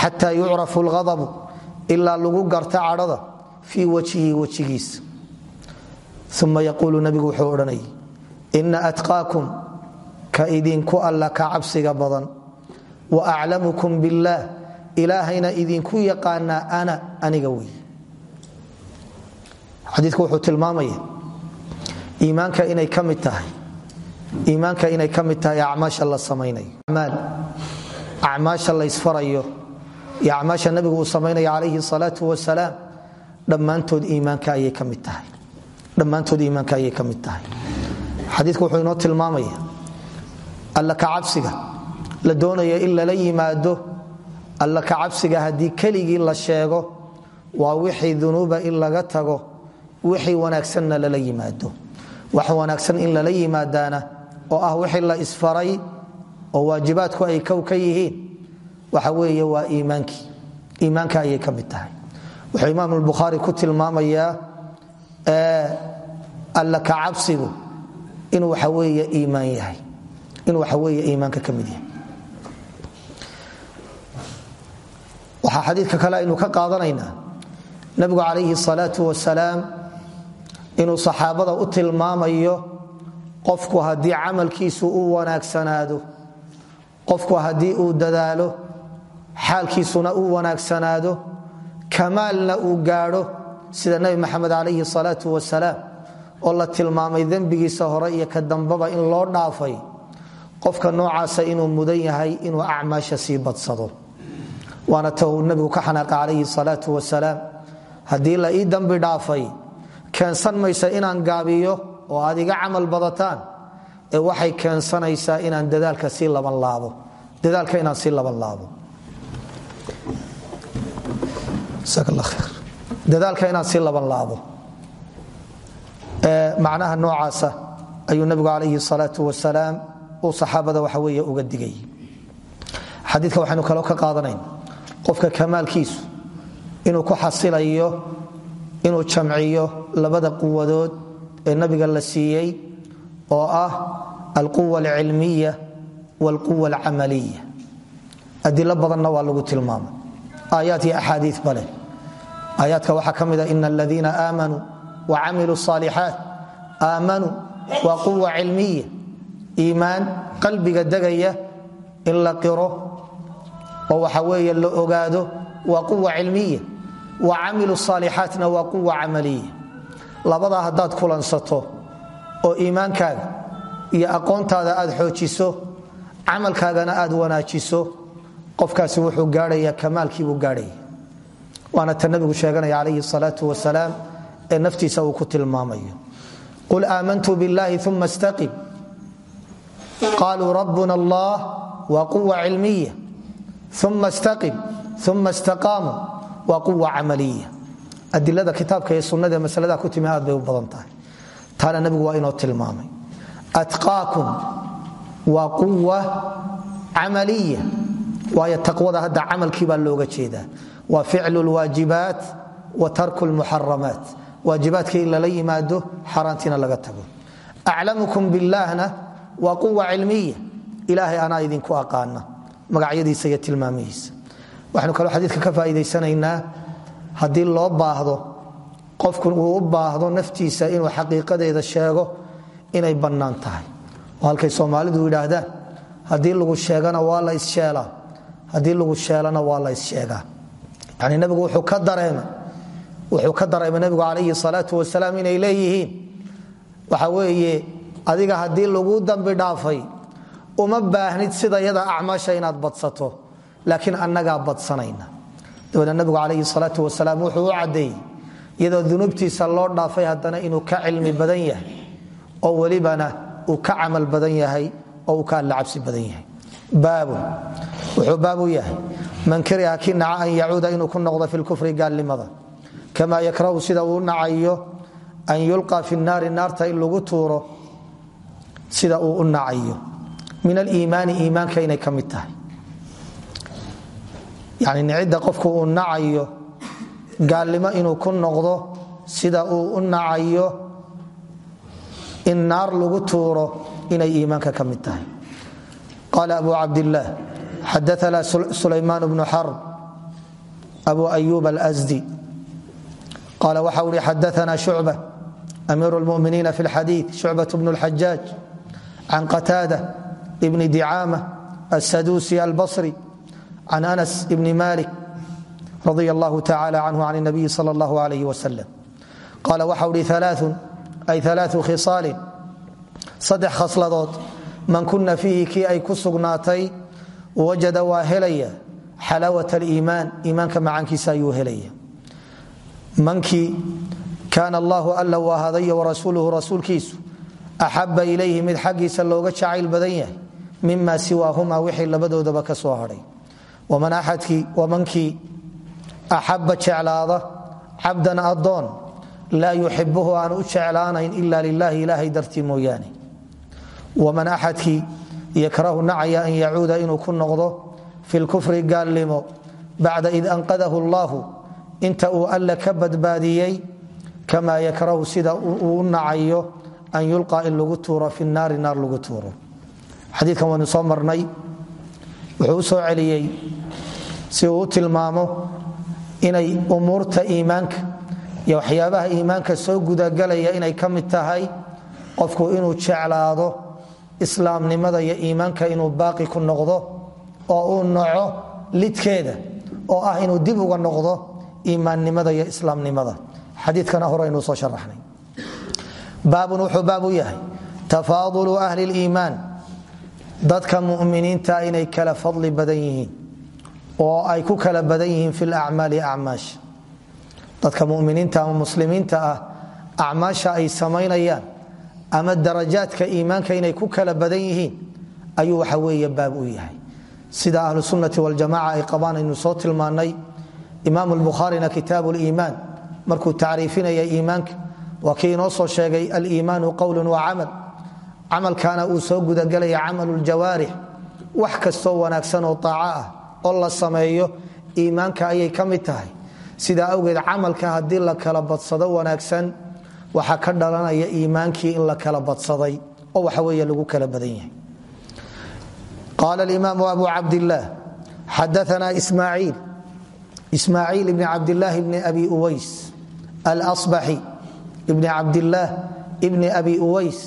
xataa yucrafu lghadabu ilaa lagu garta cadhada fii wajhihi wejigiisa uma yaquulu nebigu wuxuu odhanayay atqaakum ka idinku alla ka cabsiga badan. Wa aclamukum billaah ilaahayna idinku yaqaanaa ana aniga wey xadiiku wuxuu tilmaamaya iimaanka inay ka mid tahay. Acmaasha la samaynayo acmaasha la ysfarayo iyo acmaasha nabigu uu samaynaya calayhi salaatu wasalaam dhammaantood iimaanka ayay ka mid tahay. Xadiidku wuxuu inoo tilmaamaya alla cabsiga la doonaya in lala yimaado alla cabsiga haddii keligii la sheego waa wixii dunuuba in laga tago wixii wanaagsanna lala yimaado wax wanaagsan in lala yimaadaana oo ah wixii la isfaray oo waajibaadku ay kow ka yihiin. Waxa weeye waa iimaankii iimaanka ayay ka mid tahay. Wuxuu imaam albukhaari ku tilmaamayaa alla ka cabsigu inuu waxa weeye iimaan yahay. Inuu waxa weeye iimaanka ka mid yahay. Waxaa xadiidka kale aynu ka qaadanaynaa. Nabigu calayhi salaatu wasalaam inuu saxaabada u tilmaamayo qofku haddii camalkiisu u wanaagsanaado qofku haddii uu dadaalo xaalkiisuna u wanaagsanaado kamaalna uu gaadho sida nebi maxamed calayhi salaatu wasalaam oo la tilmaamay dembigiisa hore iyo ka dambaba in loo dhaafay. Qofka noocaasa inuu mudan yahay inuu acmaasha sii badsado. Waana ta uu ka xanaaqa calayhi salaatu wasalaam haddii la ii dambi dhaafay keensan maysa inaan gaabiyo oo aad iga camal badataan ee waxay keensanaysaa inaan dadaalka sii laban laabo. Dadaalka inaan sii laban laabo. Dadaalka inaan sii laban laabo. Macnaha noocaasa ayuu nabigu calayhi salaatu wasalaam uu saxaabada waxa weeye uga digay. Xadiidka waxaynu kaloo ka qaadanayn. Qofka kamaalkiisu inuu ku xasilayo inuu jamciyo labada quwadood ee nabiga la siiyey oo ah alquwa alcilmiya walquwa alcamaliya. Adilo badanna waa lagu tilmaamay. Aayaat iyo axaadii baleh aayaadka waxaa ka mida ina aladiina aamanuu wacamiluu صaalixaat aamanuu waa quwa cilmiya. Iimaan qalbiga degaya in la qiro oo waxa weeye la ogaado waa quwa cilmiya wa camilu saalixaatna waa quwa camaliya labadaa haddaad kulansato oo iimaankaaga iyo aqoontaada aad xoojiso camalkaagana aad wanaajiso qofkaasi wuxuu gaadhaya kamaalkiibuu gaadhaya waana ta nabigu sheeganaya calayhi salaatu wasalaam ee naftiisa uu ku tilmaamayo. Qul aamantu biاllahi uma istaqim. Qaluu rabbuna allah waa quwa cilmiya. Uma istaqim uma istaqaamuu waa quwa camaliya. Adilada kitaabka iyo sunnada masalada ku timi aad bay u badan tahay. Taana nabigu waa inoo tilmaamay. Atqaakum waa quwa camaliya. Waayo taqwada hadda camalkii baa looga jeedaa. Waa ficlu lwaajibaat wa tarku lmuxaramaat waajibaadka in lala yimaado xaaraantiina laga tago. Aclamukum billaahna waa quwa cilmiya. Ilaahay anaa idinku aqaana. Magacyadiisa iyo tilmaamihiisa waxaynu kaloo xadiidka ka faa'iidaysanaynaa haddii loo baahdo qofku uu u baahdo naftiisa inuu xaqiiqadeeda sheego inay bannaan tahay. Oo halkay soomaalidu yidhaahdaan haddii lagu sheegana waa la issheelaa haddii lagu sheelana waa la issheegaa yani nabigu wuxuu ka dareemay wuxuu ka dareemay nabigu calayhi salaatu wasalaam inay leeyihiin waxa weeye adiga haddii lagu dambi dhaafay uma baahnid sida yada acmaasha inaad badsato laakiin annagaa badsanayna dabeedna nabigu calayhi salaatu wasalaam wuxuu u iyadoo dunuubtiisa loo dhaafay haddana inuu ka cilmi badan yahay oo welibana uu ka camal badan yahay oo uu ka alla badan yahay. Baabun wuxuu baabu yahay man kariha kii naca an inuu ku noqdo fi lkufri gaalnimada kamaa yakrahu sida uu nacayo an yulqa fi naari naarta in lagu tuuro sida uu u min aliimaani iimaanka inay ka mid yani nicidda qofku uu nacayo gaalnimo inuu ku noqdo sida uu u nacayo in naar lagu tuuro inay iimaanka ka tahay. Qaala abu cabdillaah xadaana sulaymaan bnu xarb abu ayub alsdi qaala waxa uhi xadaana shucba amiiru lmuminiina fi lxadiid shucbat bnu lxajaaj can qataada bni dicaama asaduusi albasri can anas bni malik radi allahu tacala canhu can nabiyi sal allahu alayh wasalam qaala waxau hi ay alaau khisaalin saddex khasladood man kuna fiihi kii ay ku sugnaatay wajada waa helaya xalaawat aliimaan iimaanka macaankiisa ayuu helaya mankii kaana allahu alla u ahadayo warasuuluhu rasuulkiisu axaba ilayhi mid xaggiisa looga jacayl badan yahay mima siwaahuma wixii labadoodaba wamankii axaba jeclaada cabdan adoon laa yuxibuhu aan u jeclaanayn ila lilahi ilaahay dartii mooyaane. Waman axadkii yakrahu nacaya an yacuuda inuu ku noqdo fi lkufri gaalnimo. Bacda id anqadahu allahu inta uu alle ka badbaadiyey kama yakrahu sida uu nacayo an yulqa in lagu tuuro fi naari wuxuu u soo celiyey si uu u tilmaamo inay umuurta iimaanka iyo waxyaabaha iimaanka soo gudagalaya inay ka mid tahay qofku inuu jeclaado islaamnimada iyo iimaanka inuu baaqi ku noqdo oo uu naco lidkeeda oo ah inuu dib uga noqdo iimaannimada iyo islaamnimada. Xadiikana horeynuu soo sharaxnay baabun wuxuu baab u yahay tafaadulu ahli liimaan dadka muminiinta inay kala fadli badan yihiin oo ay ku kala badan yihiin fi lacmaali acmaasha dadka muminiinta ama muslimiinta ah acmaasha ay samaynayaan ama darajaadka iimaanka inay ku kala badan yihiin ayuu waxa weeye baab u yahay. Sida ahlu sunnati waljamaca ay qabaan aynu soo tilmaannay imaam lbukhaarina kitaabu liimaan markuu tacriifinaya iimaanka waa kii inoo soo sheegay aliimaanu qowlun wa camal camalkaana uu soo gudagelaya camalu ljawaarix wax kastoo wanaagsan oo taaco ah oo la sameeyo iimaanka ayay ka mid tahay. Sidaa awgeed camalka haddii la kala badsado wanaagsan waxaa ka dhalanaya iimaankii in la kala badsaday oo waxa weeye lagu kala badan yahay. Qaala alimaamu abu cabdillaah xadaana ismaaciil. Ismaaciil ibni cabdillaahi bni abi uways alasbaxi ibni cabdillaah ibni abi uways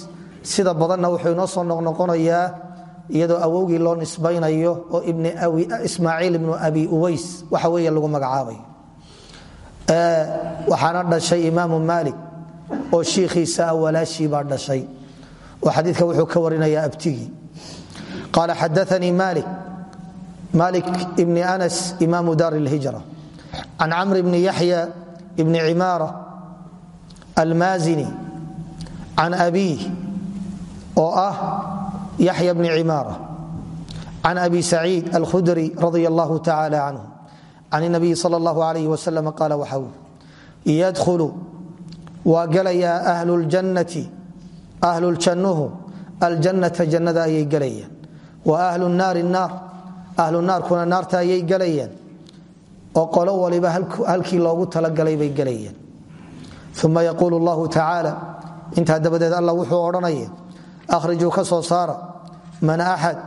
sida badanna wuxuu inoo soo noqnoqonayaa iyadoo awowgii loo nisbaynayo oo ismaaciil ibnu abi uways waxa weeye lagu magacaabayo waxaana dhashay imaamu maalik oo shiikhiisa ah baa dhashay. Oo xadiidka wuxuu ka warinayaa abtigii. Qaala xadaanii malik malik ibni anas imaamu daar اlhijra can camr bni yaxya bni cimaara almaazini can abiih oo ah yaxya bni cimaara can abi saciid alkhudri radi allahu tacala canhu can nabiyi sal اllahu alayh wasalam qaala waxa uu yadkhulu waa gelayaa ahluljannati ahluljannuhu aljannata jannada ayay gelayaan wa ahlu naari naar ahlu naarkuna naarta ayay gelayaan oo qolo waliba halkii loogu talagalay bay gelayaan. Uma yaquulu llahu tacaala intaa dabadeed alla wuxuu odhanaya akhrijuu ka soo saara. Man axad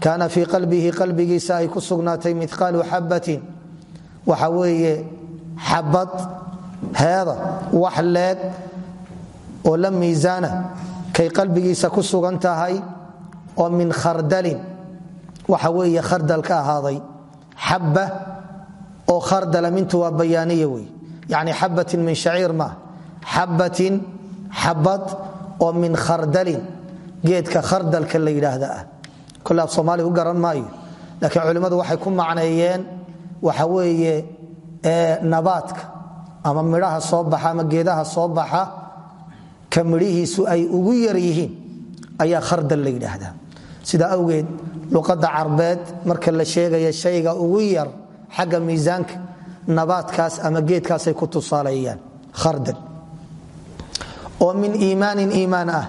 kaana fii qalbihi qalbigiisa ay ku sugnaatay miqaalu xabatin waxa weeye xabad heeda wax leeg oo la kay qalbigiisa ku sugan tahay min khardalin. Waxa weeye khardal ka ahaaday. Xabba oo khardala mintu waa bayaaniya wey. Yacni xabatin min shaciir maah xabatin xabad oo min khardalin geedka khardalka la yidhaahda ah kole af soomaali u garan maayo. Laakiin culimmadu waxay ku macneeyeen waxa weeye nabaadka ama midhaha soo baxa ama geedaha soo baxa ka ay ugu yar yihiin ayaa khardal la yidhaahdaa. Sidaa awgeed luqadda carbeed marka la sheegaya shayga ugu yar xagga miisaanka nabaadkaas ama geedkaasay ku tusaaleeyaan khardal. Oo min iimaanin iimaan ah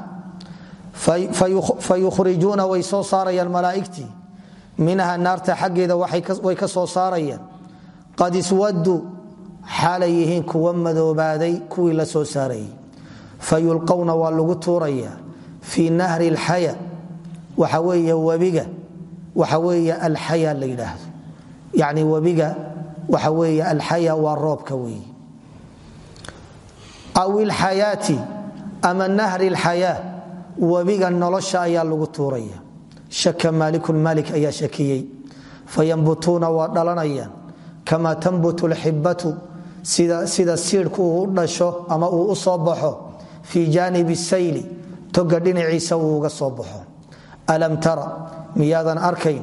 fa yukhrijuuna way soo saarayaan malaa'igtii. Minha naarta xaggeeda way ka soo saarayaan. Qad iswaddu xaalay yihiin kuwa madoobaaday kuwii la soo saarayay fayulqawna waa lagu tuurayaa fii nahri alxaya waxa weeye webiga waxa weeye alxaya la yidhaahdo. Yacni webiga waxa weeye alxaya roobka weeye. Aw ilxayaati ama nahri alxayaa webiga nolosha ayaa lagu tuuraya. Shaka maalikun maalik ayaa shakiyey. Fayambutuuna waa dhalanayaan. Kama tanbutu lxibatu sida siidhku uu u dhasho ama uu u soo baxo fii jaanibi sayli toga dhinaciisa uu uga soo baxo. Alam tara miyaadan arkayn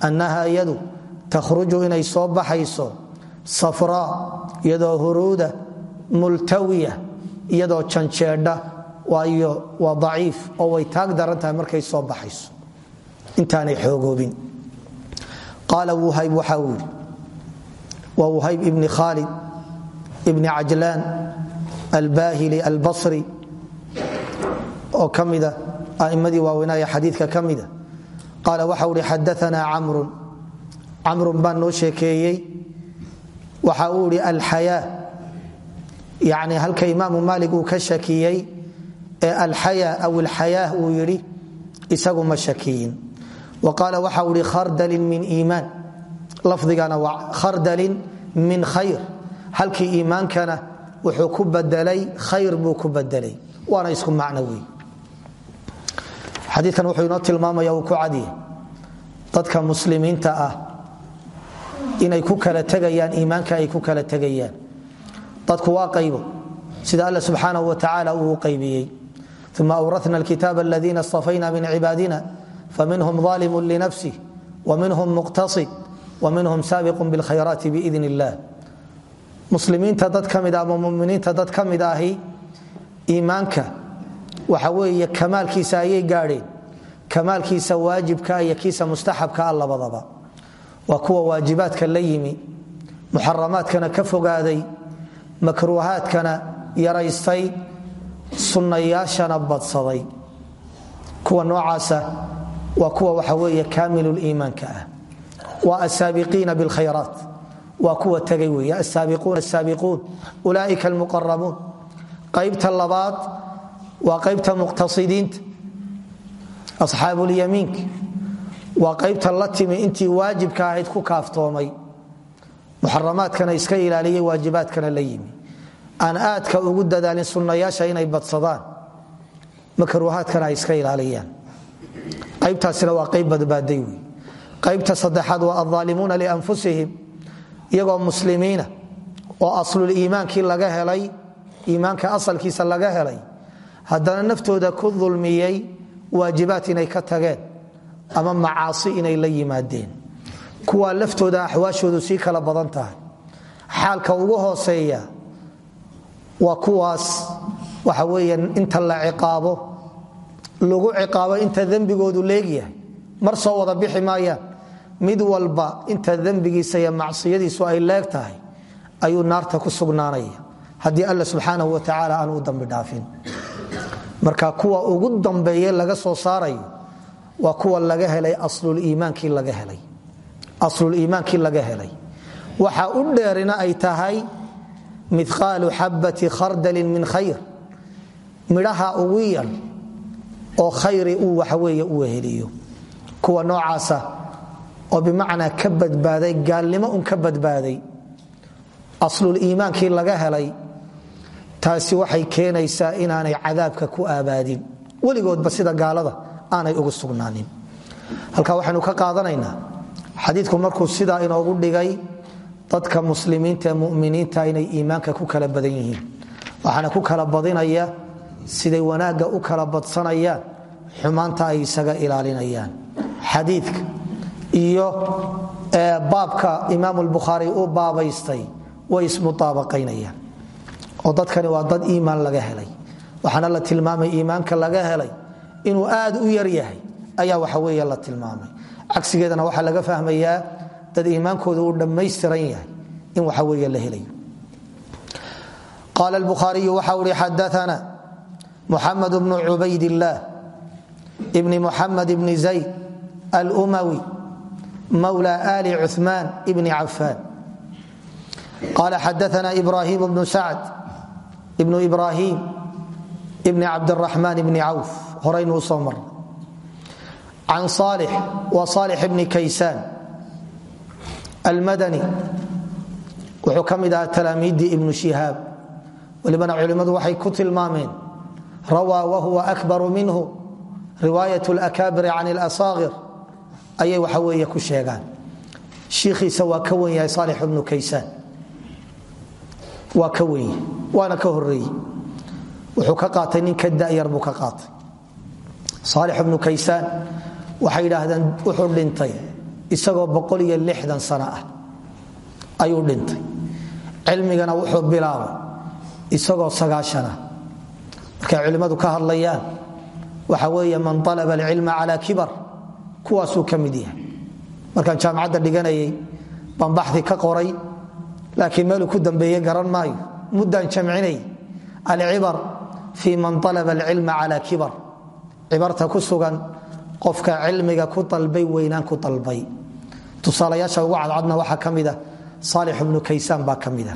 annaha yadu takhruju inay soo baxayso safraa iyadoo huruuda multawiya iyadoo janjeedha waayo waa daciif oo way taag daran tahay markay soo baxayso. Intaanay xoogoobin qaala wuhayb waxa uu yidhi waa wuhayb ibni khaalid ibni cajlaan albahili albasri oo ka mida a'imadii waaweynaya xadiidka ka mida qaala waxa uu ihi xadaanaa camrun. Camrun baa noo sheekeeyey. Waxa halka imaamu maalik uu ka shakiyey alxaya aw alxayaa uu yidhi isagu ma shakiyin. Wa qaala waxa uu ihi khardalin min iimaan. Lafdigana waa khardalin min khayr. Halkii iimaankana wuxuu ku bedelay khayr buu ku bedelay waana isku macno wey xadiikan wuxuu inoo ah inay ku kala tegayaan iimaanka ay ku kala tegayaan. Dadku waa qaybo. Sida alla subxaanahu wa tacaala uu u uma awrana alkitaab aladiina istafayna min cibaadina faminhum ظalimu linafsih wminhum muqtasid wminhum saabiqu biاlkhayraati biidn illah muslimiinta dad ka mid ama muminiinta dad ka mid ahi iimaanka waxa weeye kamaalkiisa ayay gaadheen kamaalkiisa waajibka iyo kiisa mustaxabka a labadaba waa kuwa waajibaadka la yimi muxaramaadkana ka fogaaday makruuhaadkana yaraystay sunnayaashana badsaday. Kuwa noocaasa waa kuwa waxa weeye kaamiluliimaanka ah. Waa asaabiqiina bilkhayraat. Waa kuwa tegay weeye. Asaabiquuna asaabiquun ulaaika almuqarabuun qaybta labaad waa qaybta muqtasidiinta. Asxaabulyamiinka waa qaybta la intii waajibka ahayd ku kaaftoomay. Muxaramaadkana iska ilaaliyay waajibaadkana la yimi aan aadka ugu dadaalin sunnayaasha inay badsadaan. Makruuhaadkana ay iska ilaaliyaan. Qaybtaasina waa qayb badbaaday wey qaybta saddexaad waa aldaalimuuna lianfusihim iyagoo muslimiina oo asluliimaankii laga helay iimaanka asalkiisa laga helay. Haddana naftooda ku dulmiyey waajibaad inay ka tageen ama macaasi inay la yimaadeen. Kuwaa laftooda axwaashoodu sii kala badan tahay. Xaalka ugu hooseeya waa kuwaas waxa weya inta la ciqaabo lagu ciqaabo inta dembigoodu leegyahay mar soo wada bixi maayaan. Mid walba inta dembigiisa iyo macsiyadiisu ay leeg tahay ayuu naarta ku sugnaanaya. Haddii alla subxaanahu wa tacaala aan u dambi dhaafin. Marka kuwa ugu dambeeye laga soo saarayo waa kuwa laga helay asluliimaankii laga helay. Waxa u dheerina ay tahay miqaalu xabati khardalin min khayr. Midhaha ugu yar oo khayri uu waxaweeye u weheliyo kuwa noocaasa oo bimacnaa ka badbaaday gaalnimo un ka badbaaday asluliimaankii laga helay taasi waxay keenaysaa inaanay cadaabka ku aabaadin weligoodba sida gaalada aanay ugu sugnaanin. Halka waxaynu ka qaadanaynaa xadiidku markuu sidaa inoogu dhigay dadka muslimiinta ee muminiinta inay iimaanka ku kala badan yihiin. Waxaana ku kala badinaya siday wanaagga u kala badsanayaan xumaanta ay isaga ilaalinayaan. Xadiidka iyo baabka imaam lbukhaari u baabaystay way ismuaabaqaynayaan oo dadkani waa dad iimaan laga helay. Waxaana la tilmaamay iimaanka laga helay inuu aad u yar yahay ayaa waxa weeye la tilmaamay. Cagsigeedana waxaa laga fahmayaa dad iimaankooda uu dhammaystiran yahay in waxa weeye la helayo. Qaala albukhaariyu waxa uhi xadaana muxamed bnu cubaydillaah bni muxamed bni zayd alumawi mawla ali cuثmaan bni cafaan. Qala xadaana ibrahim bnu sacd ibnu ibrahim bni cabdiraxmaan bni cawf. Horaynuu soo marna can salix wa salix bni kaysaan almadani wuxuu ka mid ahaa talaamiiddii ibnu shihaab welibana culimmadu waxay ku tilmaameen rawaa wahuwa akbaru minhu riwaayat lakaabiri can اlasaakir ayay waxa weeye ku sheegaan shiikhiisa waa ka wen yahay saalix ibnu kaysaan waa ka wen yahay waana ka horeeyey wuxuu ka qaatay nin ka da'yar isagoo boqol iyo lixdan sano ah. Ayuu dhintay. Cilmigana wuxuu bilaabay isagoo sagaashanah markay culimmadu ka hadlayaan waxa weeye man alaba alcilma cala kibar kuwaasuu ka mid jaamacadda dhiganayay baan ka qoray laakiin meeluu ku dambeeye garan maayo. Muddaan jamcinay alcibar fii man alaba alcilma cala kibar. Cibarta ku sugan qofka cilmiga ku dalbay weynaan ku dalbay tusaalayaasha ugu cadcadna waxaa ka mida saalix ibnu kaysaan baa mida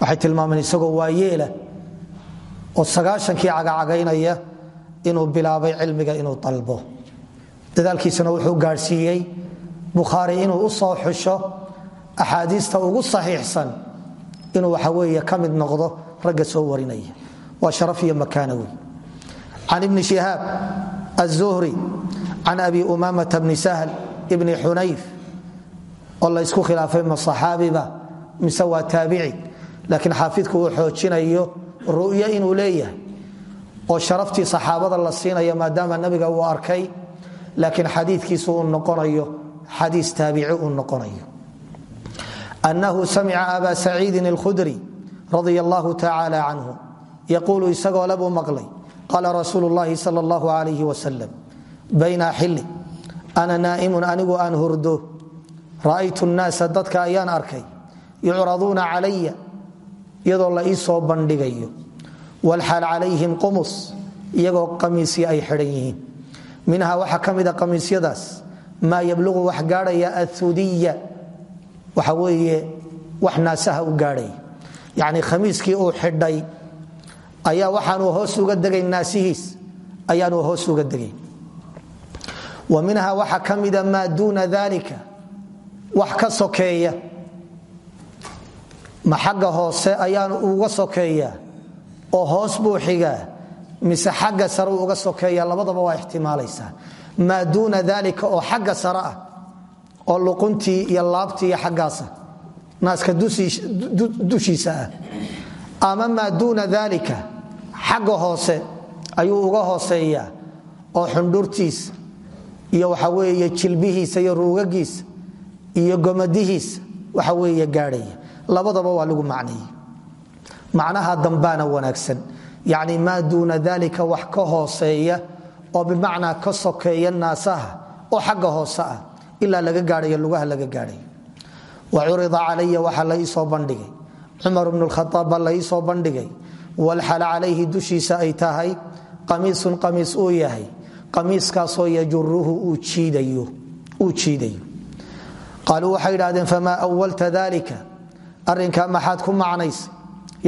waxay tilmaameen isagoo waayeela oo sagaashankii cagacagaynaya inuu bilaabay cilmiga inuu dalbo. Dadaalkiisuna wuxuu gaadhsiiyey bukhaari inuu u soo xusho axaadiista ugu saxiixsan inuu waxa weeye ka mid noqdo ragga soo warinaya. Waa sharaf iyo makaana wey can ibni shihaab aلzuhri can abi umamata bni sahl ibni xunayf oo la ysku khilaafay ma saxaabiba mise waa taabici? Laakiin xaafidku uu xoojinayo ru'yo inuu leeyahay oo sharaftii saxaabada la siinayo maadaama nabiga uu arkay laakiin xadiikiisu uu noqonayo xadiis taabici uu noqonayo. Annahu samica aba saciidin اlkhudri radia allahu tacaala canhu yaquulu isagoo le maqlay qaala rasuulu llahi sal اllahu alayh bayna xili ana naa'imun anigu aan hurdo ra'aytu nnaasa dadka ayaan arkay yucraduuna calaya iyadoo la ii soo bandhigayo walxaal calayhim qumus iyagoo qamiisya ay xidhan yihiin. Minha waxaa ka mida qamiisyadaas maa yabluqu wax gaadhaya ahudiya waxa weeye wax naasaha u gaadhaya yacni khamiiskii uu xidhay ayaa waxaanuu hoos uga degayn naasihiis ayaanuu hoos uga wax ka sokeeya. Ma xagga hoose ayaanu uga sokeeyaa oo hoos buu xigaa mise xagga sare uga sokeeya labadaba waa ixtimaalaysaa. Maa duuna dalika oo xagga sare ah oo luquntii iyo laabtii iyo xaggaasa naaska dushiisa ah. Ama maa duuna dalika xagga hoose ayuu uga hooseeyaa oo xundhurtiisa iyo waxa weeye jilbihiisa iyo ruugagiisa iyo gomadihiisa waxa weeye gaadhaya labadaba waa lagu macneeye macnaha dambaana wanaagsan. Yacni maa duuna dalika wax ka hooseeya oo bimacnaa ka sokeeya naasaha oo xagga hoose ah ilaa laga gaadhayo lugaha laga gaadhayo wa curida calaya waxaa la ii soo bandhigay. Cumar bnu lkhaaab baa la ii soo bandhigay walxal calayhi dushiisa ay tahay qamiisun qamiis uu yahay. Qamiiskaasoo yajuruhu uu jiidayo qaaluu waxay idhahdeen famaa awalta dalika arrinkaa maxaad ku macnaysay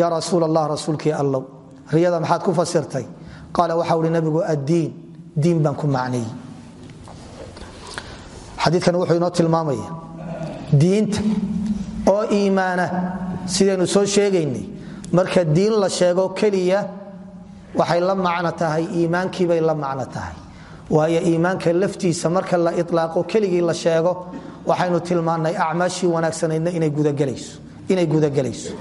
yaa rasuul allah rasuulkii allow riyada maxaad ku fasirtay? Qaala waxa uhi nabigu addiin diin baan ku macneeyey xadiikan wuxuu inoo tilmaamaya diinta oo iimaana sidaynu soo sheegaynay marka diin la sheego keliya waxay la macno tahay iimaankiibay la macno tahay waayo iimaanka laftiisa marka la ilaaqo keligii la sheego waxaynu tilmaannay acmaashii wanaagsanaydna inay gudagelayso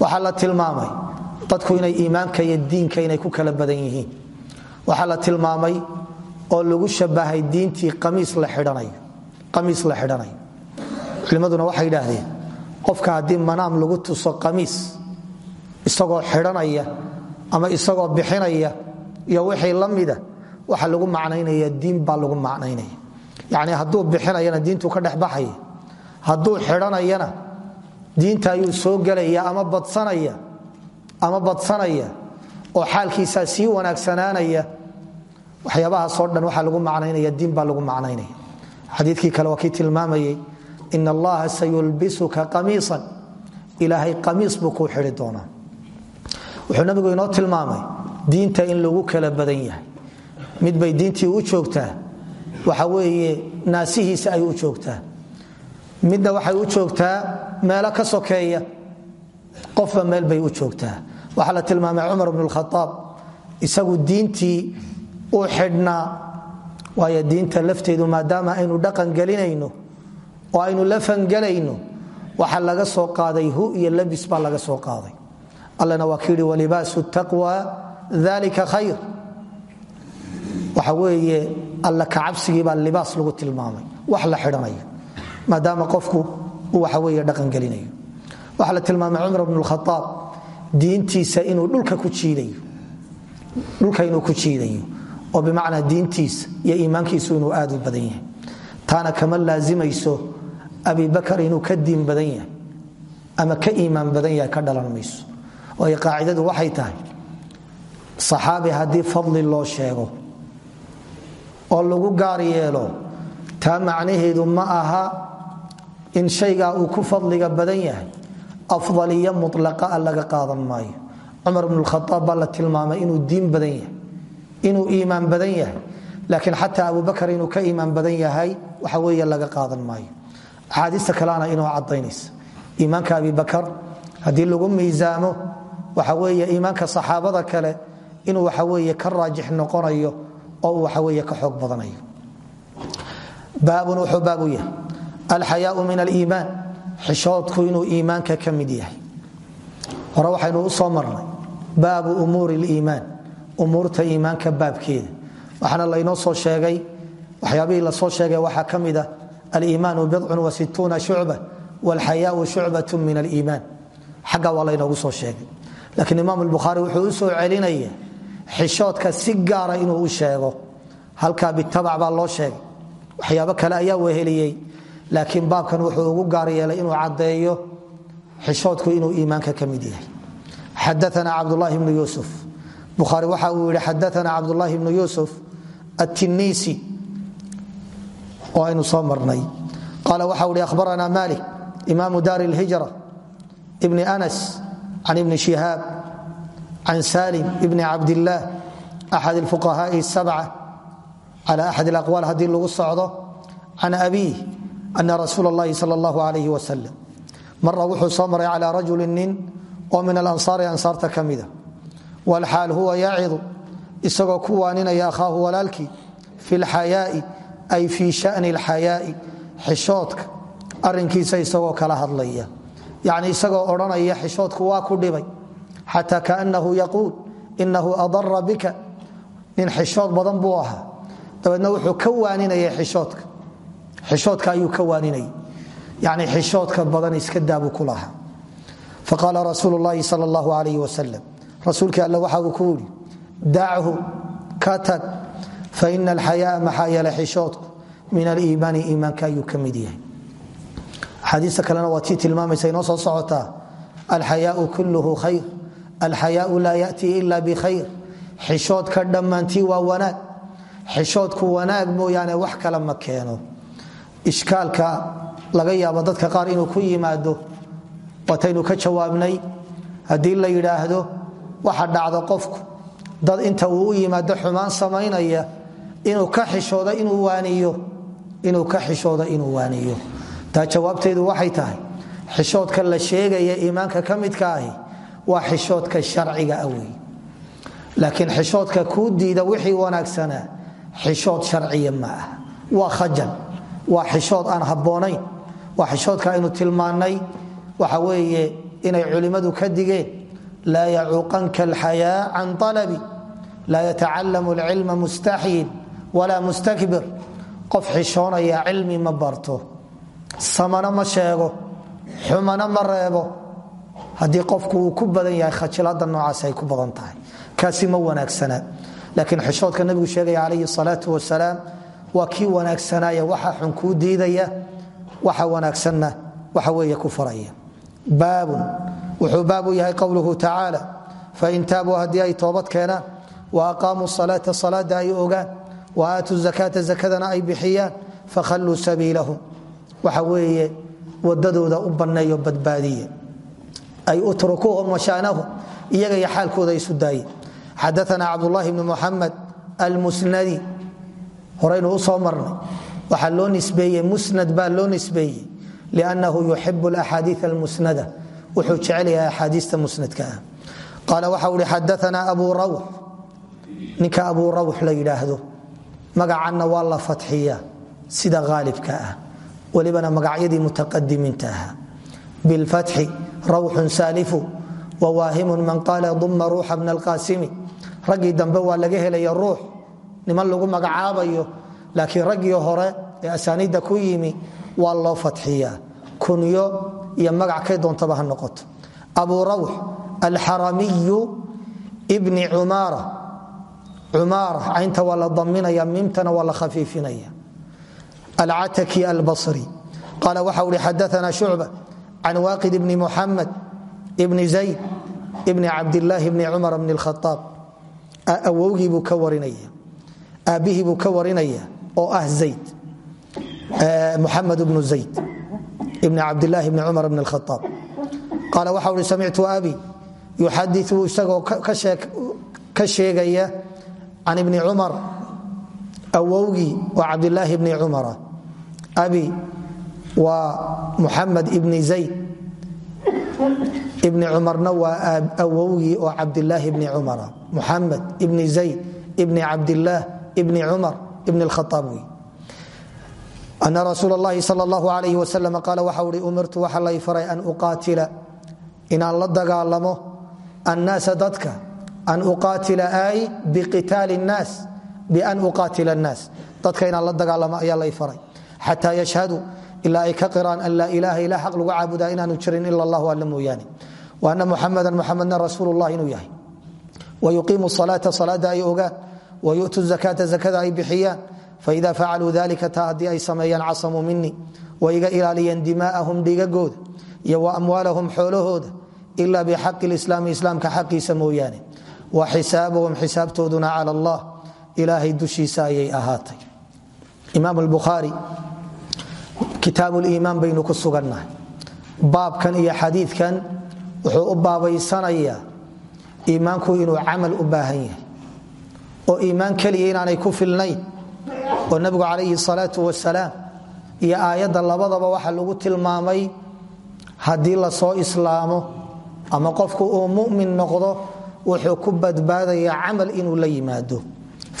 waxaa la tilmaamay dadku inay iimaanka iyo diinka inay ku kala badan yihiin. Waxaa la tilmaamay oo lagu shabahay diintii qamiis la xidhanayo culimmaduna waxay idhaahdeen qofka haddii manaam lagu tuso qamiis isagoo xidhanaya ama isagoo bixinaya iyo wixii la mida waxa lagu macnaynaya diin baa lagu macnaynaya. Yacni hadduu bixinayana diintuu ka dhex baxaya hadduu diinta ayuu soo gelaya ama badsanaya ama badsanaya oo xaalkiisaa sii wanaagsanaanaya. Waxyaabahaasoo dhan waxaa lagu macnaynaya diin baa lagu macnaynaya. Xadiikii kale waa kii tilmaamayey allaha sayulbisuka qamiisan. Ilaahay qamiis buu kuu xidhi wuxuu nabigu inoo tilmaamay diinta in lagu kala badan yahay mid bay diintii u joogtaa. Waxa weeye naasihiisa ay u joogtaa. Midna waxay u joogtaa meelo ka sokeeya. Qofba meel bay u joogtaa. Waxaa la tilmaamay cumar bnu lkhaaab isagu diintii uu xidhnaa waayo diinta lafteedu maadaama aynu dhaqan gelinayno oo aynu la fangelayno waxa laga soo qaaday hu iyo labis baa laga soo qaaday. Allana waa kii walibaasu taqwa dalika khayr waxa weeye alla kacabsigii baa libaas lagu tilmaamay wax la xidhanayo maadaama qofku waxa weeye dhaqangelinayo waxaa la tilmaamay cumar bnu lkhaaab diintiisa inuu dhulka ku jiidayo oo bimacnaa diintiisa iyo iimaankiisu inuu aad u badan yahay. Taana kama laazimayso abibakar inuu ka diin badan yahay ama ka iimaan badan yahay ka dhalan mayso. Waayo qaacidadu waxay tahay saxaabi haddii fadli loo sheego oo lagu gaar yeelo taa macnaheedu ma aha in shaygaa uu ku fadliga badan yahay. Afdaliyo mulaqa a laga qaadan maayo. Cumar bnu khaaab baa la tilmaamay inuu diin badan yahay inuu iimaan badan yahay. Laakiin xataa abubakar inuu ka iimaan badan yahay waxa weeye laga qaadan maayo. Axaadiista kalena inoo cadaynaysa iimaanka abibakar haddii lagu miisaamo waxa weeye iimaanka saxaabada kale inuu waxa weeye ka raajix noqonayo oo uu waxa weeye ka xoog badanayo. Baabun wuxuu baabu min aliimaan xishoodku inuu iimaanka ka mid yahay. Hore waxaynu u soo marnay baabu umuuri liimaan umuurta iimaanka baabkeeda. Waxaana laynoo soo sheegay waxyaabihii la soo sheegay waxaa ka aliimaanu bidcun wa situuna shucba walxayaau shucbat min aliimaan. Xagga waa soo sheegay. Laakiin imaam albukhaari wuxuu soo celinaya xishoodka si gaara inuu u sheego. Halkaa bitabac baa loo sheegay. Waxyaabo kale ayaa weheliyey laakiin baabkan wuxuu ugu gaar yeelay inuu caddeeyo xishoodku inuu iimaanka ka mid yahay. Xadaana cabdulahi bnu yuusuf. Bukhaari waxa uu yihi xadaana cabdulahi bnu yuusuf atiniisi oo aynu soo marnay. Qaala waxa uhi ahbarana malik imaamu daari اlhijra bni anas can ibni shihaab can salim ibni cabdillaah axad fuqahaai sabca cala axad alaqwaal haddii lagu socdo can abiih ana rasuul اllahi sal اllahu alayh wasalam mara wuxuu soo maray calaa rajuli nin oo min alansaari ansaarta ka mida walxaal huwa yacidu isagoo ku waaninaya akhaahu walaalkii fi lxayaai ay fii shani alxayaai xishoodka arinkiisa isagoo kala hadlaya yani isagoo odhanaya xishoodku waa xataa kaanahu yaquul inahu adara bika nin xishood badan buu ahaa dabeedna wuxuu ka waaninaya xishoodka xishoodka ayuu ka waaninayay yani xishoodka badan iska daabuu ku lahaa faqaala rasuulu llaahi sal allahu alayh wasalam rasuulkii alle waxa uu ku yidhi dachu ka tag faina alxayaaa maxaa yeele xishoodku min aliimaani iimaanka ayuu ka mid yahay axaadiista kalena waa tii tilmaamaysa inoo soo socotaa alxayaau kulluhu khayr alxayaau laa yatii ila bikhayr xishoodka dhammaantii waa wanaag. Xishoodku wanaag mooyaane wax kale ma keeno. Ishkaalka laga yaabo dadka qaar inuu ku yimaado waataynu ka jawaabnay haddii la yidhaahdo waxa dhacdo qofku. Dad inta uu u yimaado xumaan samaynaya inuu ka xishooda inuu waaniyo inuu ka xishooda inuu waaniyo. Taa jawaabteedu waxay tahay xishoodka la sheegaya iimaanka ka midka waa xishoodka sharciga ah wey laakiin xishoodka kuu diida wixii wanaagsanaa xishood sharciya ma ah waa khajal waa xishood aan habboonayn waa xishoodka aynu tilmaannay. Waxa weeye inay culimmadu ka digeen laa yacuuqanka alxayaa can alabi laa yatacalamu alcilma mustaxyin walaa mustakbir. Qof xishoonaya cilmi ma barto. Samana ma sheego xumana ma reebo haddii qofku uu ku badan yahay khajilada noocaas ay ku badan tahay. Kaasi ma wanaagsana. Laakiin xishoodka nabigu sheegaya calayhi salaatu wasalaam waa kii wanaagsanaya waxa xun kuu diidaya waxa wanaagsanna waxa weeye ku faraya. Baabun wuxuu baabu yahay qowluhu tacaala fain taabuu haddii ay toobad keenaan wa aqaamuu salaata salaada ay ogaan wa aatuu zakaata zakadana ay bixiyaan fakhalluu sabiilahum waxa weeye wadadooda u banneeyo badbaadiye ay utrukuuhum washaanahum iyaga iyo xaalkooda isu daaye xadaana cabdulahi bni muxamed almusnadi horaynu u soo marnay. Waxaa loo nisbeeyey musnad baa loo nisbeeyey liannahu yuxibu alaxaadii almusnada. Wuxuu jecel yahay axaadiista musnadka. Ah qaala waxau ihi xadaana abu rawx ninka abu rawx la yidhaahdo. Magacanna waa la fatxiya sida haalibka ah. Welibana magacyadii mutaqadimiinta ahaa bilfatxi rawxun saalifu wawaahimun man qaala duma ruuxa bna alqaasimi. Raggii dambe waa laga helaya ruux niman lagu magacaabayo laakiin raggii hore ee asaaniidda ku yimi waa loo fatxiyaa kunyo iyo magac kay doontaba ha noqoto. Abu rawx alxaramiyu bni cumaara. Cumaara caynta waa la daminaya miimtana waa la khafiifinaya. Alcataki albasri. Qaala can waaqid bni muxamed bni zayd bni cabdilaahi bni cumar bni khaaab awowgiibuu ka warinaya aabbihii buu ka warinaya oo ah zayd muxamed bnu zayd bni cabdilaahi bni cumar bni khaaab qaala waxa uhi samictu abi yuxadiu isagoo ka sheegaya can ibni cumar awowgii oo waa muxamed ibni zayd ibni cumarna waa awowgii oo cabdilaahi bni cumara muxamed ibni zayd ibni cabdilaah ibni cumar ibni khaaab wey ana rasuul اllahi sal اllahu alayh wasalam qaala waxa uhi umirtu waxa lay faray an uqaatila inaan la dagaalamo annaasa dadka an uqaatila ay biqitaali اnnaas bian uqaatila اnnaas dadka inaan la dagaalamo ayaa lay faray xataa yashhadu ilaa ay ka qiraan an laa ilaaha ilaa xaq lagu caabudaa inaanu jirin ila allah alla mooyaane ana muxamadan muxamedna rasuul llah inuu yahay. Wayuqiimu salaata salaada ay ogaan. Wayu'tu zakaata zakada ay bixiyaan. Faida facaluu dalika taa haddii ay sameeyaan casamuu minii way iga ilaaliyeen dimaa'ahum dhigagooda iyo wa amwaalahum xoolahooda. Ila bixaqi lislaami islaamka xaqiisa mooyaane. Wa xisaabuhum xisaabtooduna cala allah. Ilaahay dushiisa ayay ahaatay. Imaam albukhaari kitaabuliimaan baynu ku sugannahay. Baabkan iyo xadiidkan wuxuu u baabaysanayaa iimaanku inuu camal u baahan yahay. Oo iimaan keliya inaanay ku filnayn. Oo nabigu calayhi salaatu wasalaam iyo aayadda labadaba waxa lagu tilmaamay haddii la soo islaamo ama qofku uu mumin noqdo wuxuu ku badbaadayaa camal inuu la yimaado.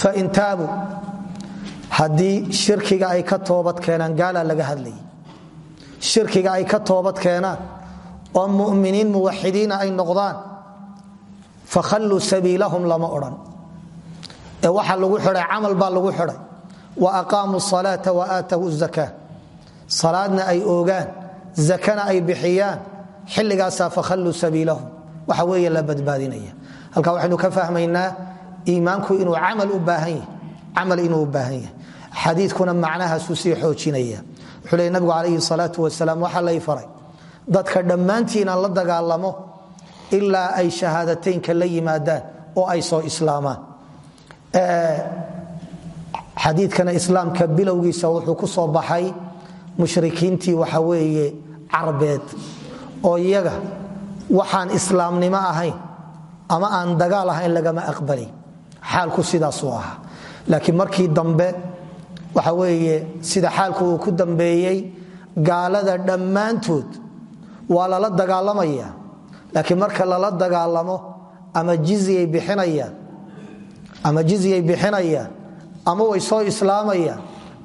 Fain taabuu haddii shirkiga ay ka toobad keenaan gaalaa laga hadlayay shirkiga ay ka toobad keenaan oo muminiin muwaxidiina ay noqdaan fakhalluu sabiilahum lama odhan. Ee waxa lagu xidhay camal baa lagu xidhay wa aqaamuu salaata wa aatahu zaka salaadna ay oogaan zakana ay bixiyaan xilligaasaa fakhalluu sabiilahum. Waxa weeye la badbaadinaya. Halkaa waxaynu ka fahmaynaa iimaanku inuu camal u baahan yahay camal inuu u baahan yahay xadiidkuna macnahaasuu sii xoojinaya. Wuxuu leey nabigu calayhi salaatu wasalaam waxaa lay faray. Dadka dhammaantii inaan la dagaalamo ilaa ay shahaadateynka la yimaadaan oo ay soo islaamaan. Xadiikana islaamka bilowgiisa wuxuu ku soo baxay mushrikiintii waxa weeye carbeed oo iyaga waxaan islaamnimo ahayn ama aan dagaal ahayn lagama aqbalay xaalku sidaasuu ahaa. Laakiin markii dambe waxa weeye sida xaalku uu ku dambeeyey gaalada dhammaantood waa lala dagaalamaya. Laakiin marka lala dagaalamo ama jizyay bixinayaan ama way soo islaamayaan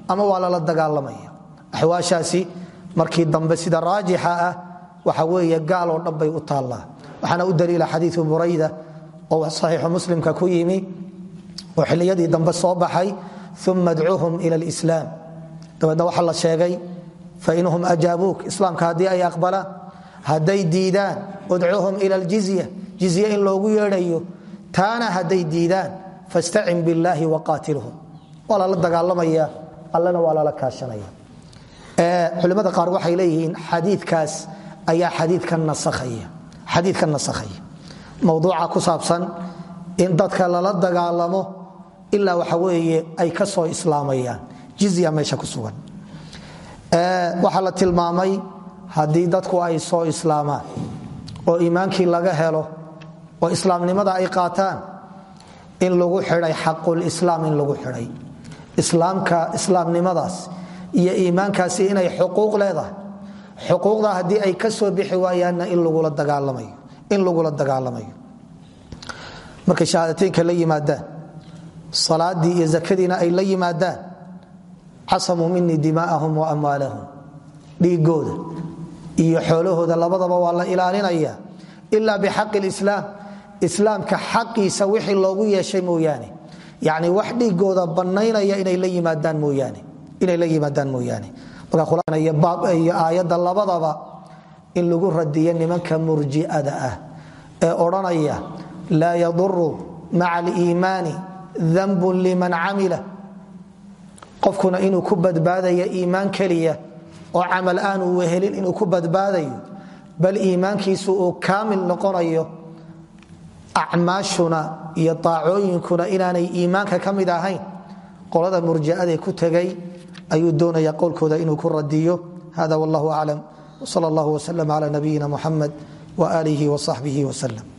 ama waa lala dagaalamaya. Axwaashaasi markii dambe sida raajixa ah waxa weeye gaal oo dhan bay u taallaa. Waxaana u daliila xadiiu burayda oo saxiixu muslimka ku yimi oo xilliyadii dambe soo baxay uma dcuuhum ila lislaam dabeedna waxaa la sheegay fainhum ajaabuuk islaamka haddii ay aqbalaan hadday diidaan udcuuhum ila ljizya jizye in loogu yeedhayo taana hadday diidaan fastacin billaahi waqaatilhum waa lala dagaalamaya allana waa lala kaashanaya. Culimmada qaar waxay leeyihiin xadiikaas ayaa xadiika nasakhaya mowduuca ku saabsan in dadka lala dagaalamo ilaa waxa weeye ay ka soo islaamayaan. Jizya meesha ku sugan. Waxaa la tilmaamay haddii dadku ay soo islaamaan oo iimaankii laga helo oo islaamnimada ay qaataan in lagu xidhay xaqulislaam in lagu xidhay islaamka islaamnimadaas iyo iimaankaasi inay xuquuq leedahay. Xuquuqda haddii ay ka soo bixi waayaanna in lagula dagaalamayo. Markay shahaadateynka la yimaadaan salaadii iyo zakadiina ay la yimaadaan casamuu minii dimaa'ahum wa amwaalahum. Dhiigooda iyo xoolahooda labadaba waa la ilaalinaya. Ilaa bixaqi lislaam islaamka xaqiisa wixii loogu yeeshay mooyaane. Yani wax dhiigooda bannaynaya inay la yimaadaan mooyaane. Iyo aayadda labadaba in lagu radiyo nimanka murji'ada ah ee odhanaya laa yaduru maca aliimaani danbun liman camila. Qofkuna inuu ku badbaadayo iimaan keliya oo camal aan uu wehelin inuu ku badbaadayo bal iimaankiisu uu kaamil noqonayo acmaashuna iyo aacooyinkuna inaanay iimaanka ka mid ahayn. Qolada murji'adae ku tegay ayuu doonaya qowlkooda inuu ku radiyo. Hada wallahu aclam wsal allah wslm cla nabiyina muxamed wsaxbih wslm